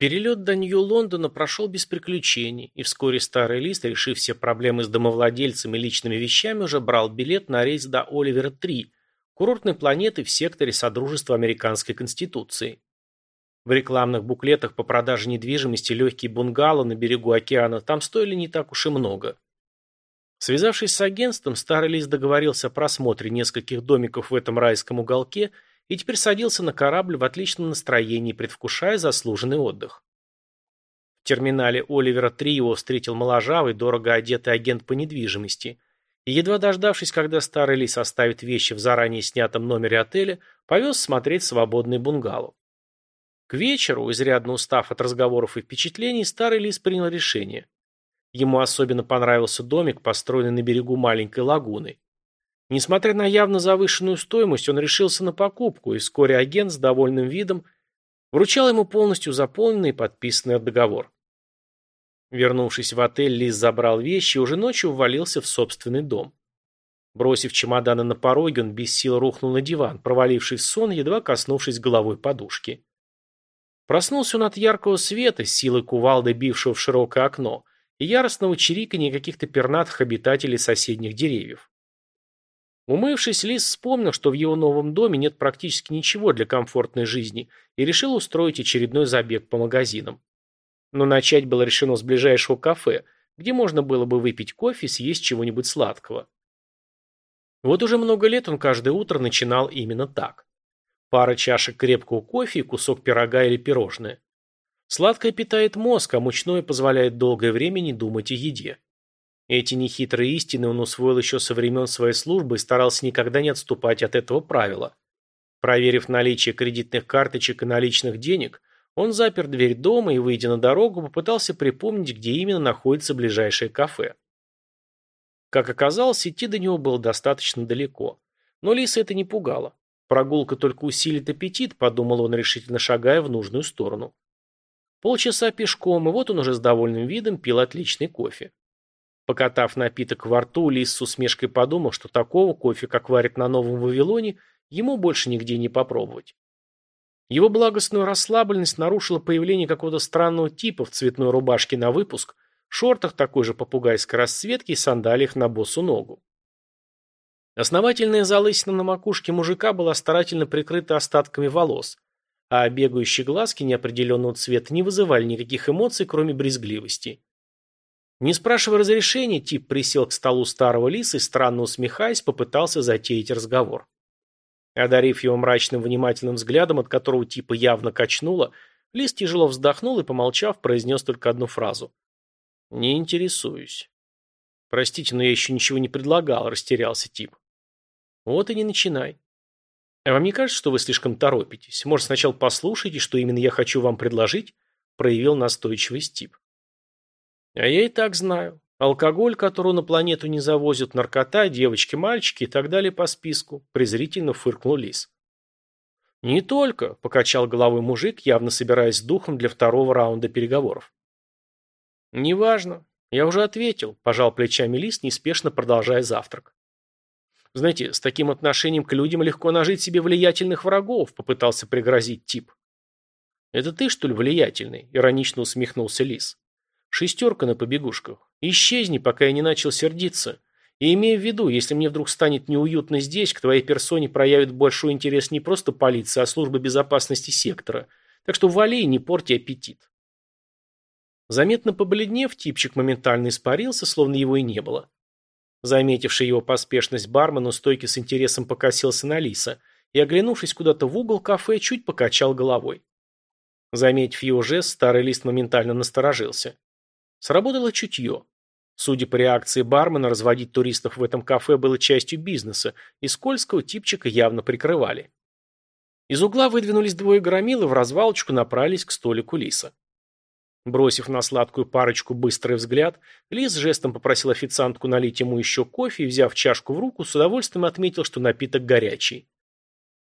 Перелет до Нью-Лондона прошел без приключений, и вскоре старый лист, решив все проблемы с домовладельцами и личными вещами, уже брал билет на рейс до Оливера-3, курортной планеты в секторе Содружества Американской Конституции. В рекламных буклетах по продаже недвижимости легкие бунгало на берегу океана там стоили не так уж и много. Связавшись с агентством, старый лист договорился о просмотре нескольких домиков в этом райском уголке – и теперь садился на корабль в отличном настроении, предвкушая заслуженный отдых. В терминале Оливера-3 его встретил моложавый, дорого одетый агент по недвижимости, и, едва дождавшись, когда старый лис оставит вещи в заранее снятом номере отеля, повез смотреть свободный бунгало. К вечеру, изрядно устав от разговоров и впечатлений, старый лис принял решение. Ему особенно понравился домик, построенный на берегу маленькой лагуны. Несмотря на явно завышенную стоимость, он решился на покупку, и вскоре агент с довольным видом вручал ему полностью заполненный и подписанный договор. Вернувшись в отель, Лис забрал вещи и уже ночью ввалился в собственный дом. Бросив чемоданы на пороге, он без сил рухнул на диван, провалившись в сон, едва коснувшись головой подушки. Проснулся он от яркого света, силой кувалды, бившего в широкое окно, и яростного чириканья каких-то пернатых обитателей соседних деревьев. Умывшись, Лис вспомнил, что в его новом доме нет практически ничего для комфортной жизни, и решил устроить очередной забег по магазинам. Но начать было решено с ближайшего кафе, где можно было бы выпить кофе и съесть чего-нибудь сладкого. Вот уже много лет он каждое утро начинал именно так. Пара чашек крепкого кофе и кусок пирога или пирожное. Сладкое питает мозг, а мучное позволяет долгое время не думать о еде. Эти нехитрые истины он усвоил еще со времен своей службы и старался никогда не отступать от этого правила. Проверив наличие кредитных карточек и наличных денег, он запер дверь дома и, выйдя на дорогу, попытался припомнить, где именно находится ближайшее кафе. Как оказалось, идти до него было достаточно далеко. Но Лиса это не пугало. Прогулка только усилит аппетит, подумал он, решительно шагая в нужную сторону. Полчаса пешком, и вот он уже с довольным видом пил отличный кофе. Покатав напиток во рту, Лис с усмешкой подумал, что такого кофе, как варят на Новом Вавилоне, ему больше нигде не попробовать. Его благостную расслабленность нарушило появление какого-то странного типа в цветной рубашке на выпуск, шортах такой же попугайской расцветки и сандалиях на босу ногу. Основательная залысина на макушке мужика была старательно прикрыта остатками волос, а бегающие глазки неопределенного цвета не вызывали никаких эмоций, кроме брезгливости. Не спрашивая разрешения, тип присел к столу старого лиса и, странно усмехаясь, попытался затеять разговор. Одарив его мрачным внимательным взглядом, от которого типа явно качнуло, лис тяжело вздохнул и, помолчав, произнес только одну фразу. «Не интересуюсь». «Простите, но я еще ничего не предлагал», – растерялся тип. «Вот и не начинай». «А вам не кажется, что вы слишком торопитесь? Может, сначала послушайте, что именно я хочу вам предложить?» – проявил настойчивость тип. А я и так знаю. Алкоголь, которого на планету не завозят, наркота, девочки, мальчики и так далее по списку, презрительно фыркнул Лис. Не только, покачал головой мужик, явно собираясь с духом для второго раунда переговоров. Неважно. Я уже ответил, пожал плечами Лис, неспешно продолжая завтрак. Знаете, с таким отношением к людям легко нажить себе влиятельных врагов, попытался пригрозить тип. Это ты, что ли, влиятельный? Иронично усмехнулся Лис. Шестерка на побегушках. Исчезни, пока я не начал сердиться. И имея в виду, если мне вдруг станет неуютно здесь, к твоей персоне проявит большой интерес не просто полиция, а служба безопасности сектора. Так что вали и не порти аппетит. Заметно побледнев, типчик моментально испарился, словно его и не было. Заметивший его поспешность бармен у стойки с интересом покосился на Лиса и, оглянувшись куда-то в угол кафе, чуть покачал головой. Заметив его жест, старый лист моментально насторожился. Сработало чутье. Судя по реакции бармена, разводить туристов в этом кафе было частью бизнеса, и скользкого типчика явно прикрывали. Из угла выдвинулись двое громил и в развалочку направились к столику Лиса. Бросив на сладкую парочку быстрый взгляд, Лис жестом попросил официантку налить ему еще кофе и, взяв чашку в руку, с удовольствием отметил, что напиток горячий.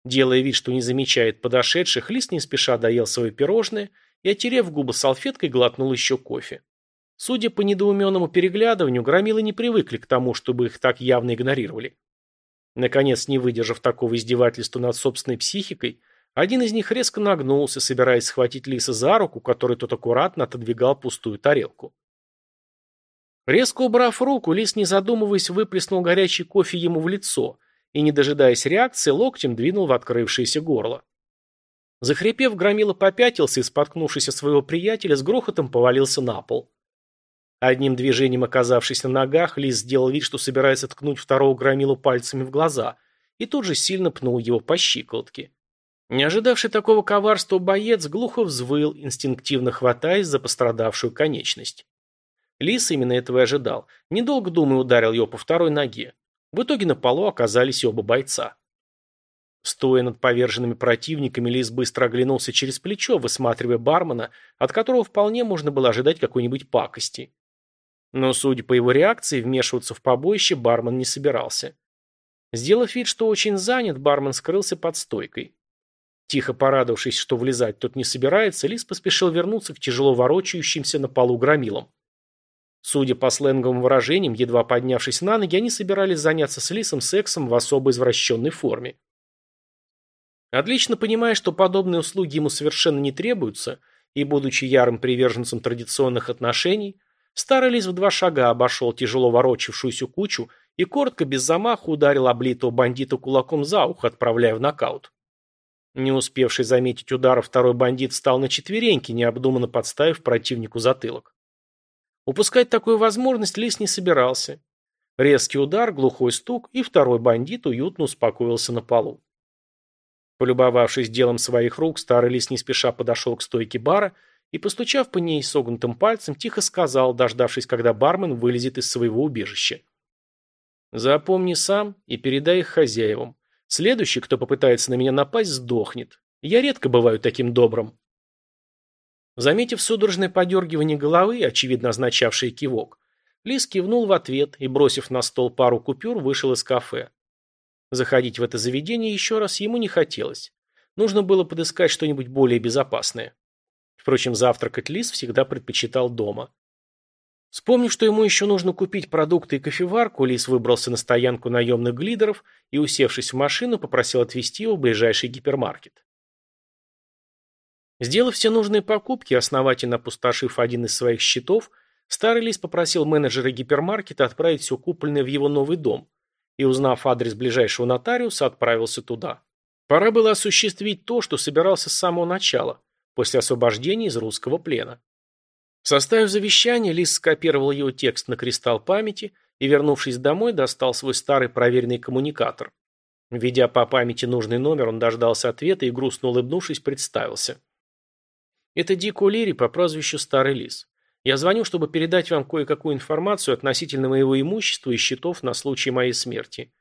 Делая вид, что не замечает подошедших, Лис не спеша доел свое пирожное и, отерев губы салфеткой, глотнул еще кофе. Судя по недоуменному переглядыванию, громилы не привыкли к тому, чтобы их так явно игнорировали. Наконец, не выдержав такого издевательства над собственной психикой, Один из них резко нагнулся, собираясь схватить лиса за руку, который тот аккуратно отодвигал пустую тарелку. Резко убрав руку, лис, не задумываясь, выплеснул горячий кофе ему в лицо и, не дожидаясь реакции, локтем двинул в открывшееся горло. Захрипев, громила попятился и, споткнувшись от своего приятеля, с грохотом повалился на пол. Одним движением оказавшись на ногах, Лис сделал вид, что собирается ткнуть второго громилу пальцами в глаза, и тут же сильно пнул его по щиколотке. Не ожидавший такого коварства боец глухо взвыл, инстинктивно хватаясь за пострадавшую конечность. Лис именно этого и ожидал. Недолго думая, ударил его по второй ноге. В итоге на полу оказались оба бойца. Стоя над поверженными противниками, Лис быстро оглянулся через плечо, высматривая бармена, от которого вполне можно было ожидать какой-нибудь пакости. Но, судя по его реакции, вмешиваться в побоище бармен не собирался. Сделав вид, что очень занят, бармен скрылся под стойкой. Тихо порадовавшись, что влезать тот не собирается, Лис поспешил вернуться к тяжело ворочающимся на полу громилам. Судя по сленговым выражениям, едва поднявшись на ноги, они собирались заняться с Лисом сексом в особо извращенной форме. Отлично понимая, что подобные услуги ему совершенно не требуются, и будучи ярым приверженцем традиционных отношений, Старый лис в два шага обошел тяжело ворочавшуюся кучу и коротко, без замаха, ударил облитого бандита кулаком за ухо, отправляя в нокаут. Не успевший заметить удара, второй бандит встал на четвереньки, необдуманно подставив противнику затылок. Упускать такую возможность лис не собирался. Резкий удар, глухой стук, и второй бандит уютно успокоился на полу. Полюбовавшись делом своих рук, старый лис не спеша подошел к стойке бара и, постучав по ней согнутым пальцем, тихо сказал, дождавшись, когда бармен вылезет из своего убежища. «Запомни сам и передай их хозяевам. Следующий, кто попытается на меня напасть, сдохнет. Я редко бываю таким добрым». Заметив судорожное подергивание головы, очевидно означавшее кивок, Лис кивнул в ответ и, бросив на стол пару купюр, вышел из кафе. Заходить в это заведение еще раз ему не хотелось. Нужно было подыскать что-нибудь более безопасное. Впрочем, завтракать Лис всегда предпочитал дома. Вспомнив, что ему еще нужно купить продукты и кофеварку, Лис выбрался на стоянку наемных глидеров и, усевшись в машину, попросил отвезти его в ближайший гипермаркет. Сделав все нужные покупки, основательно опустошив один из своих счетов, старый Лис попросил менеджера гипермаркета отправить все купленное в его новый дом и, узнав адрес ближайшего нотариуса, отправился туда. Пора было осуществить то, что собирался с самого начала после освобождения из русского плена. Составив завещание, Лис скопировал его текст на кристалл памяти и, вернувшись домой, достал свой старый проверенный коммуникатор. Введя по памяти нужный номер, он дождался ответа и, грустно улыбнувшись, представился. «Это Дик О'Лири по прозвищу Старый Лис. Я звоню, чтобы передать вам кое-какую информацию относительно моего имущества и счетов на случай моей смерти.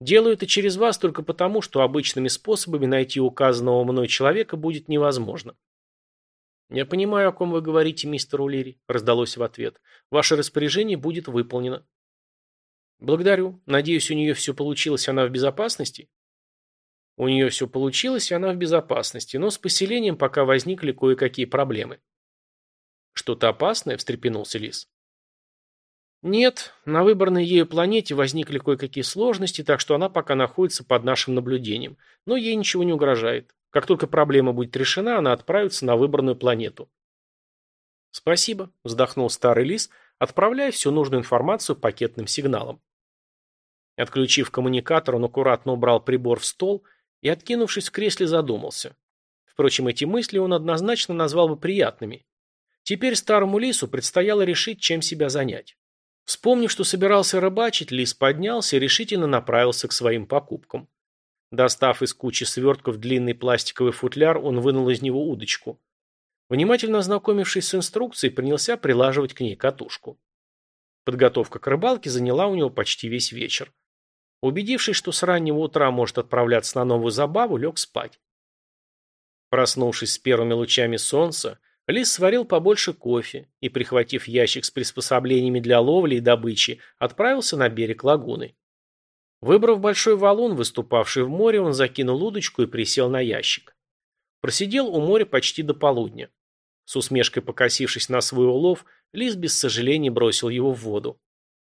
Делаю это через вас только потому, что обычными способами найти указанного мной человека будет невозможно. «Я понимаю, о ком вы говорите, мистер Улири», – раздалось в ответ. «Ваше распоряжение будет выполнено». «Благодарю. Надеюсь, у нее все получилось, она в безопасности?» У нее все получилось, и она в безопасности, но с поселением пока возникли кое-какие проблемы. «Что-то опасное?» – встрепенулся Лис. «Нет, на выбранной ею планете возникли кое-какие сложности, так что она пока находится под нашим наблюдением, но ей ничего не угрожает. Как только проблема будет решена, она отправится на выбранную планету. «Спасибо», – вздохнул старый лис, отправляя всю нужную информацию пакетным сигналом. Отключив коммуникатор, он аккуратно убрал прибор в стол и, откинувшись в кресле, задумался. Впрочем, эти мысли он однозначно назвал бы приятными. Теперь старому лису предстояло решить, чем себя занять. Вспомнив, что собирался рыбачить, лис поднялся и решительно направился к своим покупкам. Достав из кучи свертков длинный пластиковый футляр, он вынул из него удочку. Внимательно ознакомившись с инструкцией, принялся прилаживать к ней катушку. Подготовка к рыбалке заняла у него почти весь вечер. Убедившись, что с раннего утра может отправляться на новую забаву, лег спать. Проснувшись с первыми лучами солнца, Лис сварил побольше кофе и, прихватив ящик с приспособлениями для ловли и добычи, отправился на берег лагуны. Выбрав большой валун, выступавший в море, он закинул удочку и присел на ящик. Просидел у моря почти до полудня. С усмешкой покосившись на свой улов, Лис без сожаления бросил его в воду.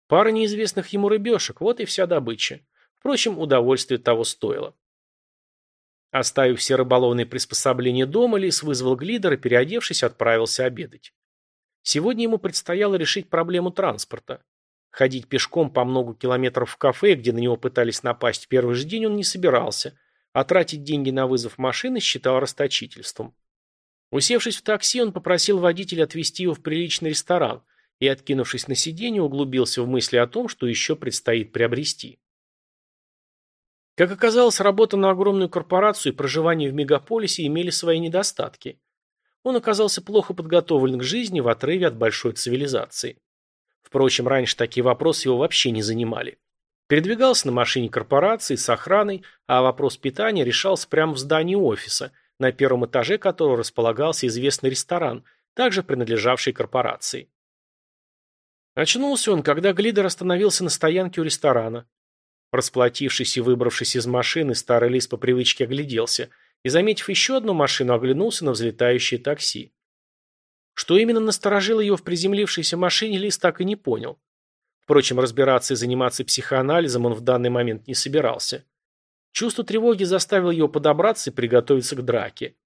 Пара неизвестных ему рыбешек, вот и вся добыча. Впрочем, удовольствие того стоило. Оставив все рыболовные приспособления дома, Лис вызвал глидер и, переодевшись, отправился обедать. Сегодня ему предстояло решить проблему транспорта. Ходить пешком по много километров в кафе, где на него пытались напасть в первый же день, он не собирался, а тратить деньги на вызов машины считал расточительством. Усевшись в такси, он попросил водителя отвезти его в приличный ресторан и, откинувшись на сиденье, углубился в мысли о том, что еще предстоит приобрести. Как оказалось, работа на огромную корпорацию и проживание в мегаполисе имели свои недостатки. Он оказался плохо подготовлен к жизни в отрыве от большой цивилизации. Впрочем, раньше такие вопросы его вообще не занимали. Передвигался на машине корпорации с охраной, а вопрос питания решался прямо в здании офиса, на первом этаже которого располагался известный ресторан, также принадлежавший корпорации. Очнулся он, когда Глидер остановился на стоянке у ресторана. Расплатившись и выбравшись из машины, старый лис по привычке огляделся и, заметив еще одну машину, оглянулся на взлетающее такси. Что именно насторожило его в приземлившейся машине, Лис так и не понял. Впрочем, разбираться и заниматься психоанализом он в данный момент не собирался. Чувство тревоги заставило его подобраться и приготовиться к драке.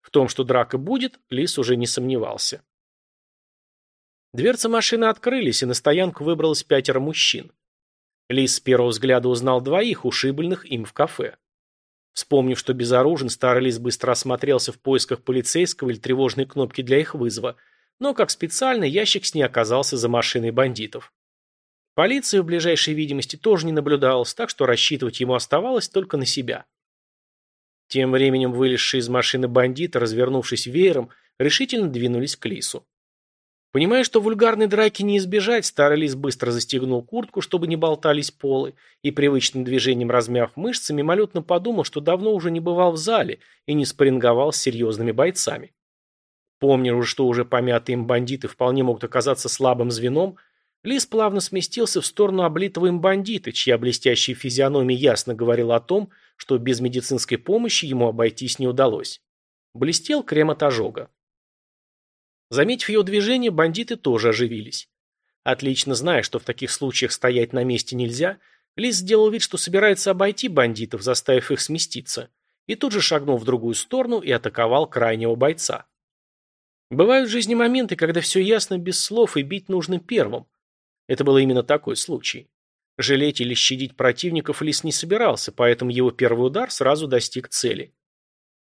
В том, что драка будет, Лис уже не сомневался. Дверцы машины открылись, и на стоянку выбралось пятеро мужчин. Лис с первого взгляда узнал двоих, ушибленных им в кафе. Вспомнив, что безоружен, старый лис быстро осмотрелся в поисках полицейского или тревожной кнопки для их вызова, но, как специально, ящик с ней оказался за машиной бандитов. Полиции в ближайшей видимости тоже не наблюдалось, так что рассчитывать ему оставалось только на себя. Тем временем вылезшие из машины бандиты, развернувшись веером, решительно двинулись к лису. Понимая, что вульгарной драки не избежать, старый лис быстро застегнул куртку, чтобы не болтались полы, и привычным движением размяв мышцы, мимолетно подумал, что давно уже не бывал в зале и не спарринговал с серьезными бойцами. Помня что уже помятые им бандиты вполне могут оказаться слабым звеном, лис плавно сместился в сторону облитого им бандита, чья блестящая физиономия ясно говорила о том, что без медицинской помощи ему обойтись не удалось. Блестел крем от ожога. Заметив его движение, бандиты тоже оживились. Отлично зная, что в таких случаях стоять на месте нельзя, Лис сделал вид, что собирается обойти бандитов, заставив их сместиться, и тут же шагнул в другую сторону и атаковал крайнего бойца. Бывают в жизни моменты, когда все ясно без слов и бить нужно первым. Это был именно такой случай. Жалеть или щадить противников Лис не собирался, поэтому его первый удар сразу достиг цели.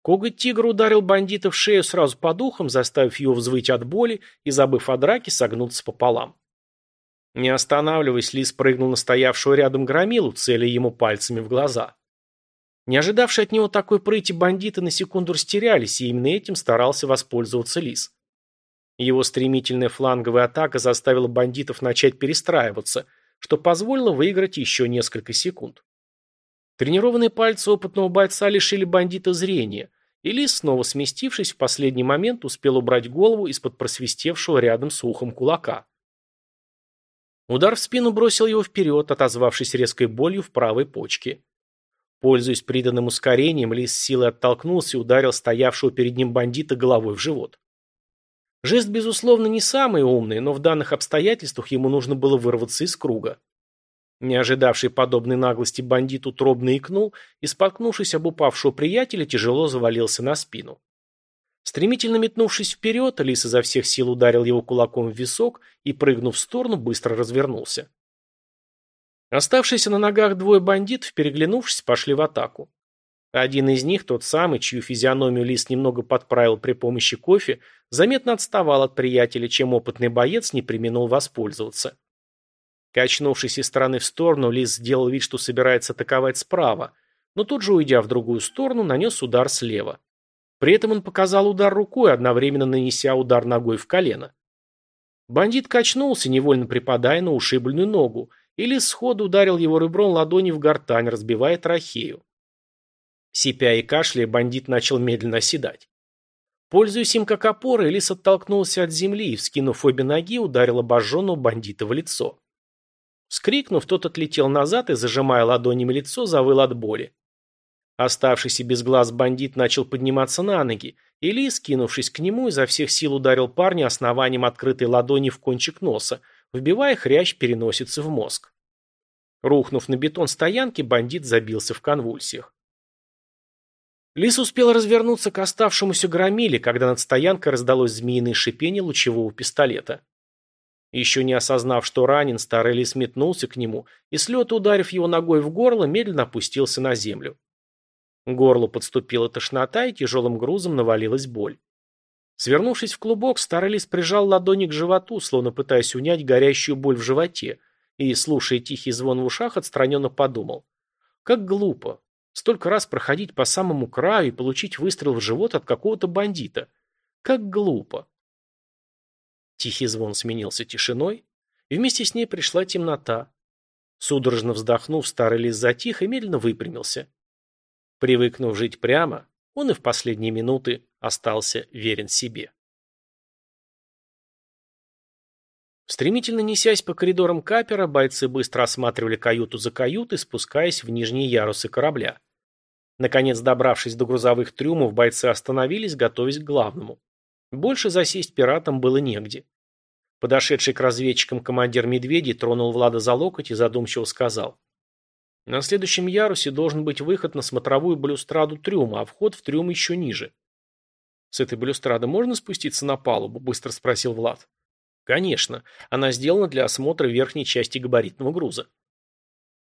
Коготь тигра ударил бандита в шею сразу по духам, заставив его взвыть от боли и, забыв о драке, согнуться пополам. Не останавливаясь, Лис прыгнул на стоявшего рядом громилу, целя ему пальцами в глаза. Не ожидавшие от него такой прыти бандиты на секунду растерялись, и именно этим старался воспользоваться Лис. Его стремительная фланговая атака заставила бандитов начать перестраиваться, что позволило выиграть еще несколько секунд. Тренированные пальцы опытного бойца лишили бандита зрения, и Лис, снова сместившись, в последний момент успел убрать голову из-под просвистевшего рядом с ухом кулака. Удар в спину бросил его вперед, отозвавшись резкой болью в правой почке. Пользуясь приданным ускорением, Лис силой оттолкнулся и ударил стоявшего перед ним бандита головой в живот. Жест, безусловно, не самый умный, но в данных обстоятельствах ему нужно было вырваться из круга. Не ожидавший подобной наглости бандит утробно икнул и, споткнувшись об упавшего приятеля, тяжело завалился на спину. Стремительно метнувшись вперед, Лис изо всех сил ударил его кулаком в висок и, прыгнув в сторону, быстро развернулся. Оставшиеся на ногах двое бандитов, переглянувшись, пошли в атаку. Один из них, тот самый, чью физиономию Лис немного подправил при помощи кофе, заметно отставал от приятеля, чем опытный боец не применил воспользоваться. Качнувшись из стороны в сторону, Лис сделал вид, что собирается атаковать справа, но тут же, уйдя в другую сторону, нанес удар слева. При этом он показал удар рукой, одновременно нанеся удар ногой в колено. Бандит качнулся, невольно припадая на ушибленную ногу, и Лис сходу ударил его ребром ладони в гортань, разбивая трахею. Сипя и кашляя, бандит начал медленно оседать. Пользуясь им как опорой, Лис оттолкнулся от земли и, вскинув обе ноги, ударил обожженного бандита в лицо. Скрикнув, тот отлетел назад и, зажимая ладонями лицо, завыл от боли. Оставшийся без глаз бандит начал подниматься на ноги, и Ли, скинувшись к нему, изо всех сил ударил парня основанием открытой ладони в кончик носа, вбивая хрящ переносицы в мозг. Рухнув на бетон стоянки, бандит забился в конвульсиях. Лис успел развернуться к оставшемуся громиле, когда над стоянкой раздалось змеиное шипение лучевого пистолета. Еще не осознав, что ранен, старый лис метнулся к нему и, с лета ударив его ногой в горло, медленно опустился на землю. К горлу подступила тошнота, и тяжелым грузом навалилась боль. Свернувшись в клубок, старый лис прижал ладони к животу, словно пытаясь унять горящую боль в животе, и, слушая тихий звон в ушах, отстраненно подумал. Как глупо. Столько раз проходить по самому краю и получить выстрел в живот от какого-то бандита. Как глупо. Тихий звон сменился тишиной, и вместе с ней пришла темнота. Судорожно вздохнув, старый лис затих и медленно выпрямился. Привыкнув жить прямо, он и в последние минуты остался верен себе. Стремительно несясь по коридорам капера, бойцы быстро осматривали каюту за каютой, спускаясь в нижние ярусы корабля. Наконец, добравшись до грузовых трюмов, бойцы остановились, готовясь к главному. Больше засесть пиратам было негде. Подошедший к разведчикам командир Медведей тронул Влада за локоть и задумчиво сказал. На следующем ярусе должен быть выход на смотровую балюстраду трюма, а вход в трюм еще ниже. «С этой балюстрады можно спуститься на палубу?» – быстро спросил Влад. «Конечно. Она сделана для осмотра верхней части габаритного груза».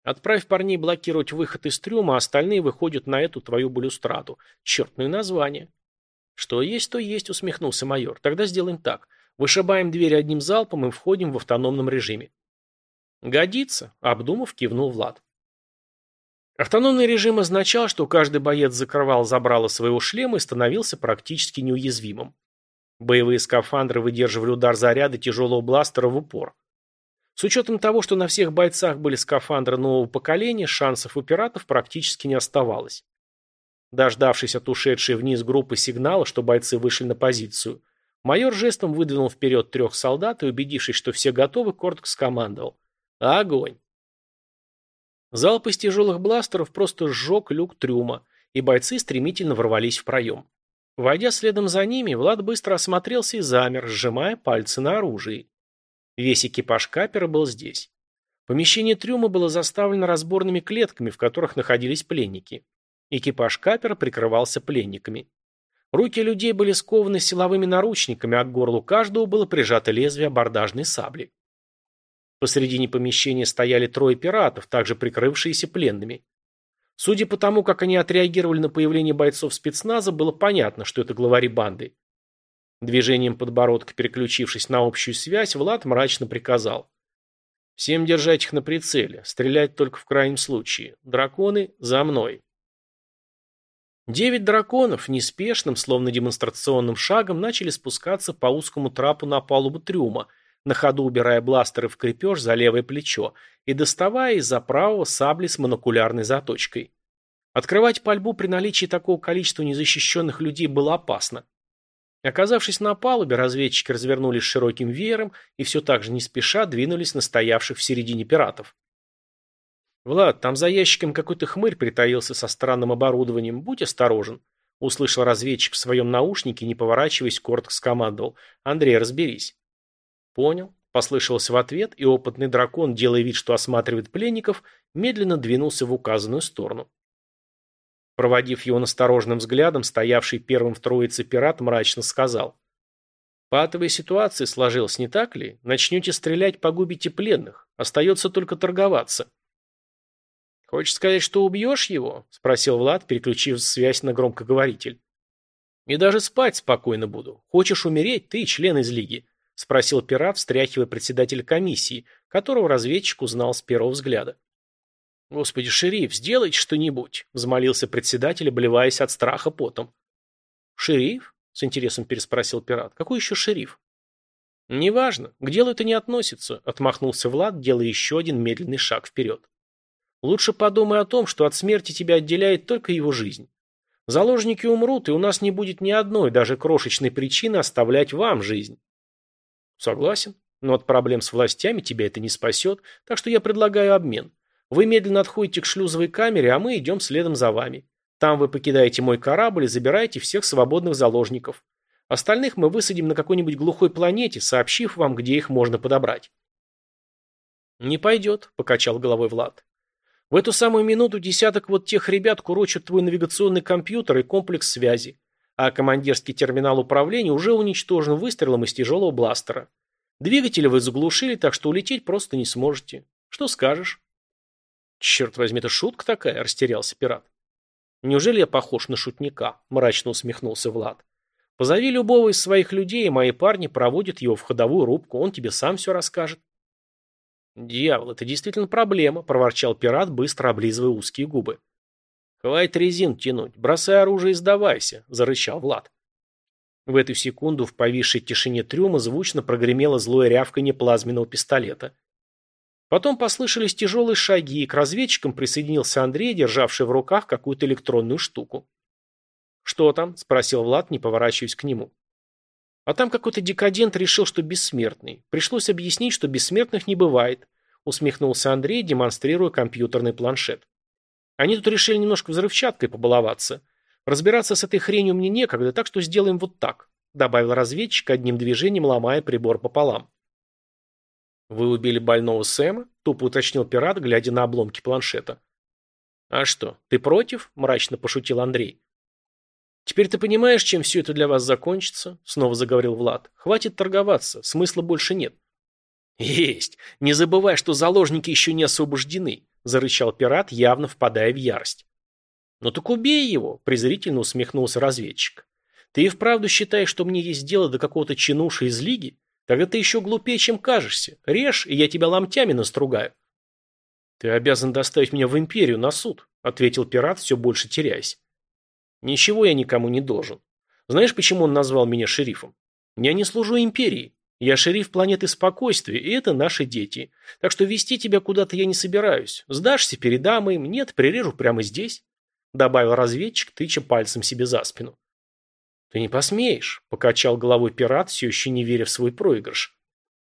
«Отправь парней блокировать выход из трюма, а остальные выходят на эту твою балюстраду. Черт, ну название». «Что есть, то есть», – усмехнулся майор. «Тогда сделаем так. Вышибаем дверь одним залпом и входим в автономном режиме». «Годится», – обдумав, кивнул Влад. Автономный режим означал, что каждый боец закрывал забрало своего шлема и становился практически неуязвимым. Боевые скафандры выдерживали удар заряда тяжелого бластера в упор. С учетом того, что на всех бойцах были скафандры нового поколения, шансов у пиратов практически не оставалось. Дождавшись от ушедшей вниз группы сигнала, что бойцы вышли на позицию, майор жестом выдвинул вперед трех солдат и, убедившись, что все готовы, коротко скомандовал. Огонь! Залп из тяжелых бластеров просто сжег люк трюма, и бойцы стремительно ворвались в проем. Войдя следом за ними, Влад быстро осмотрелся и замер, сжимая пальцы на оружии. Весь экипаж капера был здесь. Помещение трюма было заставлено разборными клетками, в которых находились пленники. Экипаж капера прикрывался пленниками. Руки людей были скованы силовыми наручниками, а к горлу каждого было прижато лезвие абордажной сабли. Посредине помещения стояли трое пиратов, также прикрывшиеся пленными. Судя по тому, как они отреагировали на появление бойцов спецназа, было понятно, что это главари банды. Движением подбородка, переключившись на общую связь, Влад мрачно приказал. «Всем держать их на прицеле, стрелять только в крайнем случае. Драконы, за мной!» Девять драконов неспешным, словно демонстрационным шагом, начали спускаться по узкому трапу на палубу трюма – на ходу убирая бластеры в крепеж за левое плечо и доставая из-за правого сабли с монокулярной заточкой. Открывать пальбу при наличии такого количества незащищенных людей было опасно. Оказавшись на палубе, разведчики развернулись широким веером и все так же не спеша двинулись на стоявших в середине пиратов. «Влад, там за ящиком какой-то хмырь притаился со странным оборудованием. Будь осторожен», — услышал разведчик в своем наушнике, не поворачиваясь, коротко скомандовал. «Андрей, разберись». «Понял», – послышался в ответ, и опытный дракон, делая вид, что осматривает пленников, медленно двинулся в указанную сторону. Проводив его настороженным взглядом, стоявший первым в троице пират мрачно сказал. «Патовая ситуация сложилась, не так ли? Начнете стрелять, погубите пленных. Остается только торговаться». «Хочешь сказать, что убьешь его?» – спросил Влад, переключив связь на громкоговоритель. «И даже спать спокойно буду. Хочешь умереть, ты член из лиги. – спросил пират, встряхивая председателя комиссии, которого разведчик узнал с первого взгляда. «Господи, шериф, сделайте что-нибудь!» – взмолился председатель, обливаясь от страха потом. «Шериф?» – с интересом переспросил пират. «Какой еще шериф?» «Неважно, к делу это не относится», – отмахнулся Влад, делая еще один медленный шаг вперед. «Лучше подумай о том, что от смерти тебя отделяет только его жизнь. Заложники умрут, и у нас не будет ни одной, даже крошечной причины оставлять вам жизнь. Согласен. Но от проблем с властями тебя это не спасет, так что я предлагаю обмен. Вы медленно отходите к шлюзовой камере, а мы идем следом за вами. Там вы покидаете мой корабль и забираете всех свободных заложников. Остальных мы высадим на какой-нибудь глухой планете, сообщив вам, где их можно подобрать. «Не пойдет», — покачал головой Влад. В эту самую минуту десяток вот тех ребят курочат твой навигационный компьютер и комплекс связи, а командирский терминал управления уже уничтожен выстрелом из тяжелого бластера. Двигатели вы заглушили, так что улететь просто не сможете. Что скажешь? Черт возьми, это шутка такая, растерялся пират. Неужели я похож на шутника? Мрачно усмехнулся Влад. Позови любого из своих людей, и мои парни проводят его в ходовую рубку, он тебе сам все расскажет. «Дьявол, это действительно проблема», – проворчал пират, быстро облизывая узкие губы. «Хватит резин тянуть, бросай оружие и сдавайся», – зарычал Влад. В эту секунду в повисшей тишине трюма звучно прогремело злое рявканье плазменного пистолета. Потом послышались тяжелые шаги, и к разведчикам присоединился Андрей, державший в руках какую-то электронную штуку. «Что там?» – спросил Влад, не поворачиваясь к нему. А там какой-то декадент решил, что бессмертный. Пришлось объяснить, что бессмертных не бывает, усмехнулся Андрей, демонстрируя компьютерный планшет. Они тут решили немножко взрывчаткой побаловаться. Разбираться с этой хренью мне некогда, так что сделаем вот так, добавил разведчик, одним движением ломая прибор пополам. Вы убили больного Сэма? Тупо уточнил пират, глядя на обломки планшета. А что, ты против? Мрачно пошутил Андрей. «Теперь ты понимаешь, чем все это для вас закончится?» — снова заговорил Влад. «Хватит торговаться, смысла больше нет». «Есть! Не забывай, что заложники еще не освобождены!» — зарычал пират, явно впадая в ярость. «Ну так убей его!» — презрительно усмехнулся разведчик. «Ты и вправду считаешь, что мне есть дело до какого-то чинуша из лиги? Тогда ты еще глупее, чем кажешься. Режь, и я тебя ломтями настругаю». «Ты обязан доставить меня в империю на суд», — ответил пират, все больше теряясь. Ничего я никому не должен. Знаешь, почему он назвал меня шерифом? Я не служу империи. Я шериф планеты спокойствия, и это наши дети. Так что вести тебя куда-то я не собираюсь. Сдашься, передам им. Нет, прирежу прямо здесь. Добавил разведчик, тыча пальцем себе за спину. Ты не посмеешь, покачал головой пират, все еще не веря в свой проигрыш.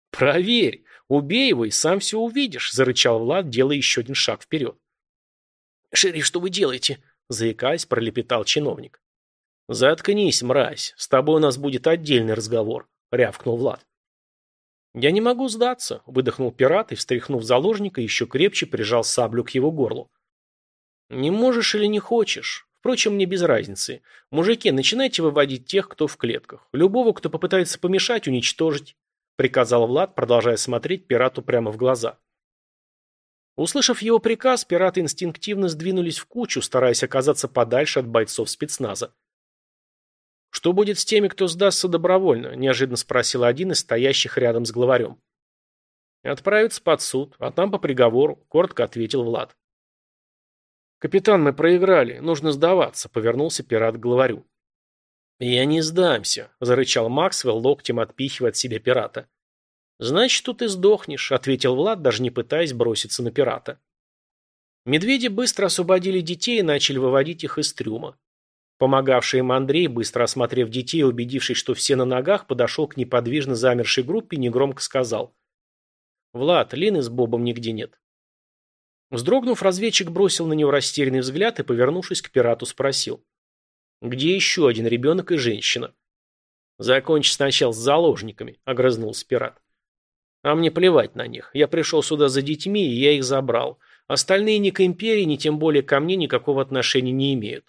Проверь, убей его и сам все увидишь, зарычал Влад, делая еще один шаг вперед. Шериф, что вы делаете? Заикаясь, пролепетал чиновник. «Заткнись, мразь, с тобой у нас будет отдельный разговор», — рявкнул Влад. «Я не могу сдаться», — выдохнул пират и, встряхнув заложника, еще крепче прижал саблю к его горлу. «Не можешь или не хочешь? Впрочем, мне без разницы. Мужики, начинайте выводить тех, кто в клетках. Любого, кто попытается помешать, уничтожить», — приказал Влад, продолжая смотреть пирату прямо в глаза. Услышав его приказ, пираты инстинктивно сдвинулись в кучу, стараясь оказаться подальше от бойцов спецназа. «Что будет с теми, кто сдастся добровольно?» – неожиданно спросил один из стоящих рядом с главарем. «Отправиться под суд, а там по приговору», – коротко ответил Влад. «Капитан, мы проиграли. Нужно сдаваться», – повернулся пират к главарю. «Я не сдамся», – зарычал Максвелл, локтем отпихивая от себя пирата. «Значит, тут и сдохнешь», — ответил Влад, даже не пытаясь броситься на пирата. Медведи быстро освободили детей и начали выводить их из трюма. Помогавший им Андрей, быстро осмотрев детей и убедившись, что все на ногах, подошел к неподвижно замершей группе и негромко сказал. «Влад, Лины с Бобом нигде нет». Вздрогнув, разведчик бросил на него растерянный взгляд и, повернувшись к пирату, спросил. «Где еще один ребенок и женщина?» «Закончи сначала с заложниками», — огрызнулся пират. А мне плевать на них. Я пришел сюда за детьми, и я их забрал. Остальные ни к империи, ни тем более ко мне никакого отношения не имеют.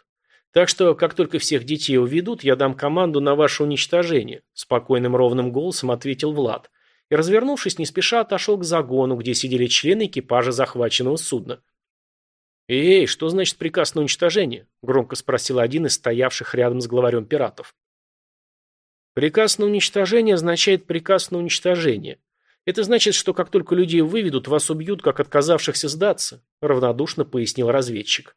Так что, как только всех детей уведут, я дам команду на ваше уничтожение», – спокойным ровным голосом ответил Влад. И, развернувшись, не спеша отошел к загону, где сидели члены экипажа захваченного судна. «Эй, что значит приказ на уничтожение?» – громко спросил один из стоявших рядом с главарем пиратов. «Приказ на уничтожение означает приказ на уничтожение. Это значит, что как только людей выведут, вас убьют, как отказавшихся сдаться, равнодушно пояснил разведчик.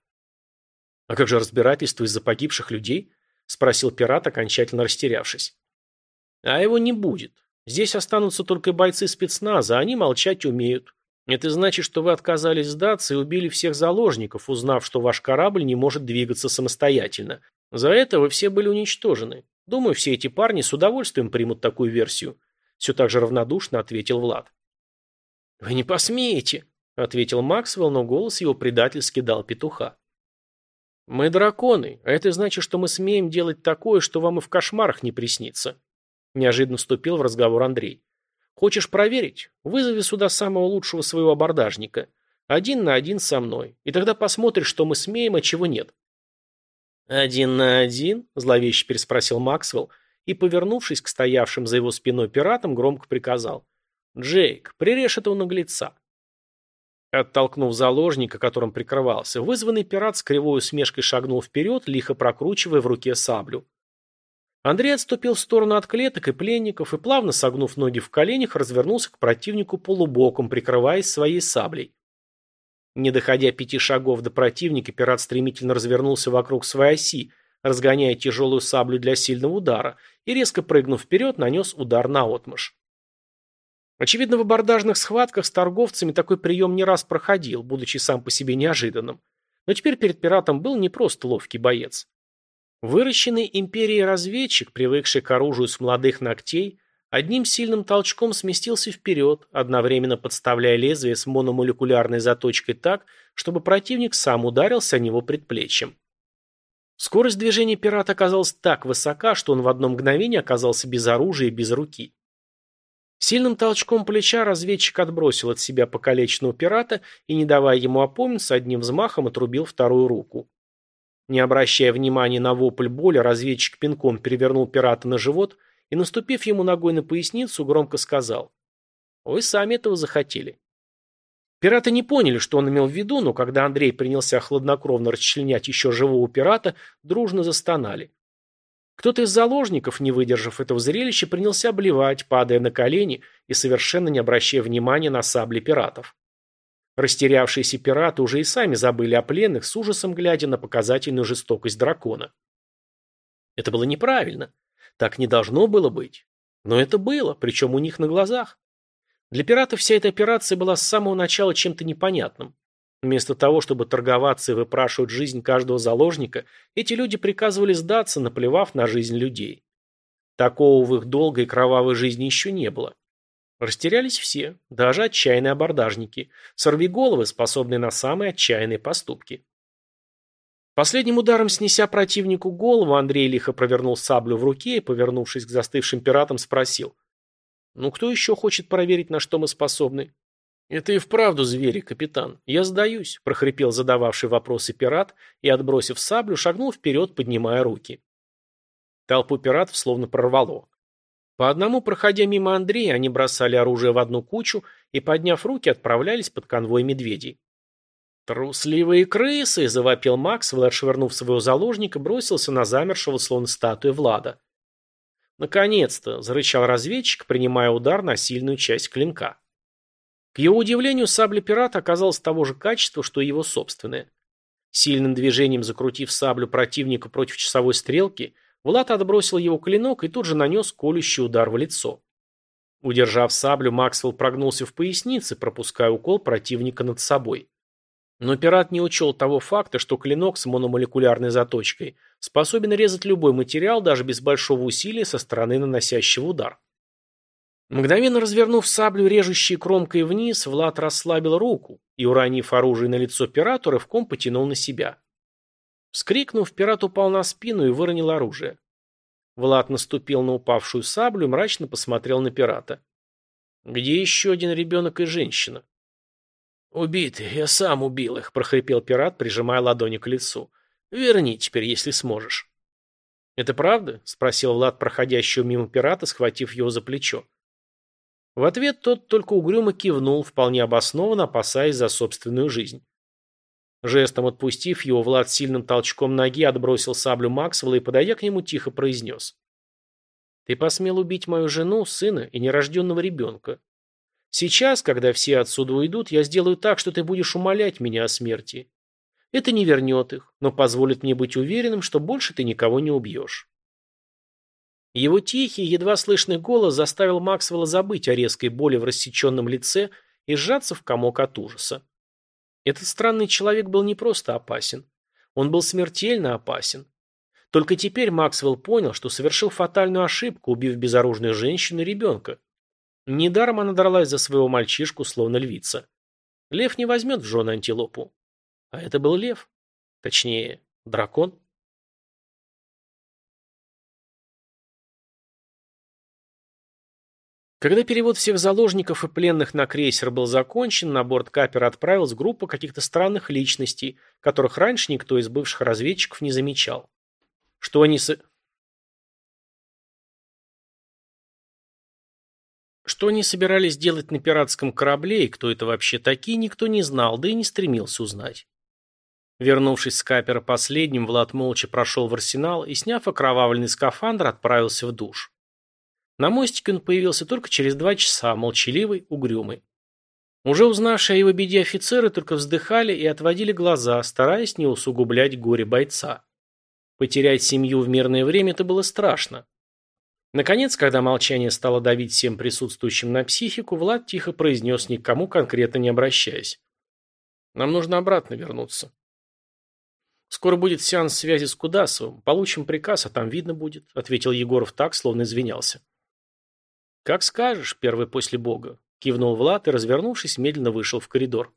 А как же разбирательство из-за погибших людей? Спросил пират, окончательно растерявшись. А его не будет. Здесь останутся только бойцы спецназа, они молчать умеют. Это значит, что вы отказались сдаться и убили всех заложников, узнав, что ваш корабль не может двигаться самостоятельно. За это вы все были уничтожены. Думаю, все эти парни с удовольствием примут такую версию. Все так же равнодушно ответил Влад. «Вы не посмеете», — ответил Максвелл, но голос его предательски дал петуха. «Мы драконы, а это значит, что мы смеем делать такое, что вам и в кошмарах не приснится», — неожиданно вступил в разговор Андрей. «Хочешь проверить? Вызови сюда самого лучшего своего абордажника. Один на один со мной. И тогда посмотришь, что мы смеем, а чего нет. «Один на один?» – зловеще переспросил Максвелл и, повернувшись к стоявшим за его спиной пиратам, громко приказал. «Джейк, прирежь этого наглеца». Оттолкнув заложника, которым прикрывался, вызванный пират с кривой усмешкой шагнул вперед, лихо прокручивая в руке саблю. Андрей отступил в сторону от клеток и пленников и, плавно согнув ноги в коленях, развернулся к противнику полубоком, прикрываясь своей саблей. Не доходя пяти шагов до противника, пират стремительно развернулся вокруг своей оси, разгоняя тяжелую саблю для сильного удара, и, резко прыгнув вперед, нанес удар на отмышь. Очевидно, в абордажных схватках с торговцами такой прием не раз проходил, будучи сам по себе неожиданным. Но теперь перед пиратом был не просто ловкий боец. Выращенный империей разведчик, привыкший к оружию с молодых ногтей, одним сильным толчком сместился вперед, одновременно подставляя лезвие с мономолекулярной заточкой так, чтобы противник сам ударился о него предплечьем. Скорость движения пирата оказалась так высока, что он в одно мгновение оказался без оружия и без руки. Сильным толчком плеча разведчик отбросил от себя покалеченного пирата и, не давая ему опомниться, одним взмахом отрубил вторую руку. Не обращая внимания на вопль боли, разведчик пинком перевернул пирата на живот и, наступив ему ногой на поясницу, громко сказал «Вы сами этого захотели». Пираты не поняли, что он имел в виду, но когда Андрей принялся хладнокровно расчленять еще живого пирата, дружно застонали. Кто-то из заложников, не выдержав этого зрелища, принялся обливать, падая на колени и совершенно не обращая внимания на сабли пиратов. Растерявшиеся пираты уже и сами забыли о пленных, с ужасом глядя на показательную жестокость дракона. Это было неправильно. Так не должно было быть. Но это было, причем у них на глазах. Для пиратов вся эта операция была с самого начала чем-то непонятным. Вместо того, чтобы торговаться и выпрашивать жизнь каждого заложника, эти люди приказывали сдаться, наплевав на жизнь людей. Такого в их долгой и кровавой жизни еще не было. Растерялись все, даже отчаянные абордажники, сорвиголовы, способные на самые отчаянные поступки. Последним ударом снеся противнику голову, Андрей лихо провернул саблю в руке и, повернувшись к застывшим пиратам, спросил. «Ну кто еще хочет проверить, на что мы способны?» «Это и вправду звери, капитан. Я сдаюсь», – прохрипел задававший вопросы пират и, отбросив саблю, шагнул вперед, поднимая руки. Толпу пиратов словно прорвало. По одному, проходя мимо Андрея, они бросали оружие в одну кучу и, подняв руки, отправлялись под конвой медведей. «Трусливые крысы!» – завопил Максвелл, отшвырнув своего заложника, бросился на замершего, словно статуя Влада. «Наконец-то!» – зарычал разведчик, принимая удар на сильную часть клинка. К его удивлению, сабля пирата оказалась того же качества, что и его собственная. Сильным движением закрутив саблю противника против часовой стрелки, Влад отбросил его клинок и тут же нанес колющий удар в лицо. Удержав саблю, Максвелл прогнулся в пояснице, пропуская укол противника над собой. Но пират не учел того факта, что клинок с мономолекулярной заточкой способен резать любой материал даже без большого усилия со стороны наносящего удар. Мгновенно развернув саблю, режущей кромкой вниз, Влад расслабил руку и, уронив оружие на лицо пирату, рывком потянул на себя. Вскрикнув, пират упал на спину и выронил оружие. Влад наступил на упавшую саблю и мрачно посмотрел на пирата. «Где еще один ребенок и женщина?» «Убиты, я сам убил их», — прохрипел пират, прижимая ладони к лицу. «Верни теперь, если сможешь». «Это правда?» — спросил Влад проходящего мимо пирата, схватив его за плечо. В ответ тот только угрюмо кивнул, вполне обоснованно опасаясь за собственную жизнь. Жестом отпустив его, Влад сильным толчком ноги отбросил саблю Максвелла и, подойдя к нему, тихо произнес. «Ты посмел убить мою жену, сына и нерожденного ребенка. Сейчас, когда все отсюда уйдут, я сделаю так, что ты будешь умолять меня о смерти. Это не вернет их, но позволит мне быть уверенным, что больше ты никого не убьешь». Его тихий, едва слышный голос заставил Максвелла забыть о резкой боли в рассеченном лице и сжаться в комок от ужаса. Этот странный человек был не просто опасен. Он был смертельно опасен. Только теперь Максвелл понял, что совершил фатальную ошибку, убив безоружную женщину и ребенка. Недаром она дралась за своего мальчишку, словно львица. Лев не возьмет в жены антилопу. А это был лев. Точнее, дракон. Когда перевод всех заложников и пленных на крейсер был закончен, на борт капера отправилась группа каких-то странных личностей, которых раньше никто из бывших разведчиков не замечал. Что они с... Что они собирались делать на пиратском корабле и кто это вообще такие, никто не знал, да и не стремился узнать. Вернувшись с капера последним, Влад молча прошел в арсенал и, сняв окровавленный скафандр, отправился в душ. На мостике он появился только через два часа, молчаливый, угрюмый. Уже узнавшие о его беде офицеры только вздыхали и отводили глаза, стараясь не усугублять горе бойца. Потерять семью в мирное время это было страшно. Наконец, когда молчание стало давить всем присутствующим на психику, Влад тихо произнес, никому конкретно не обращаясь. «Нам нужно обратно вернуться». «Скоро будет сеанс связи с Кудасовым. Получим приказ, а там видно будет», — ответил Егоров так, словно извинялся. «Как скажешь, первый после Бога», — кивнул Влад и, развернувшись, медленно вышел в коридор.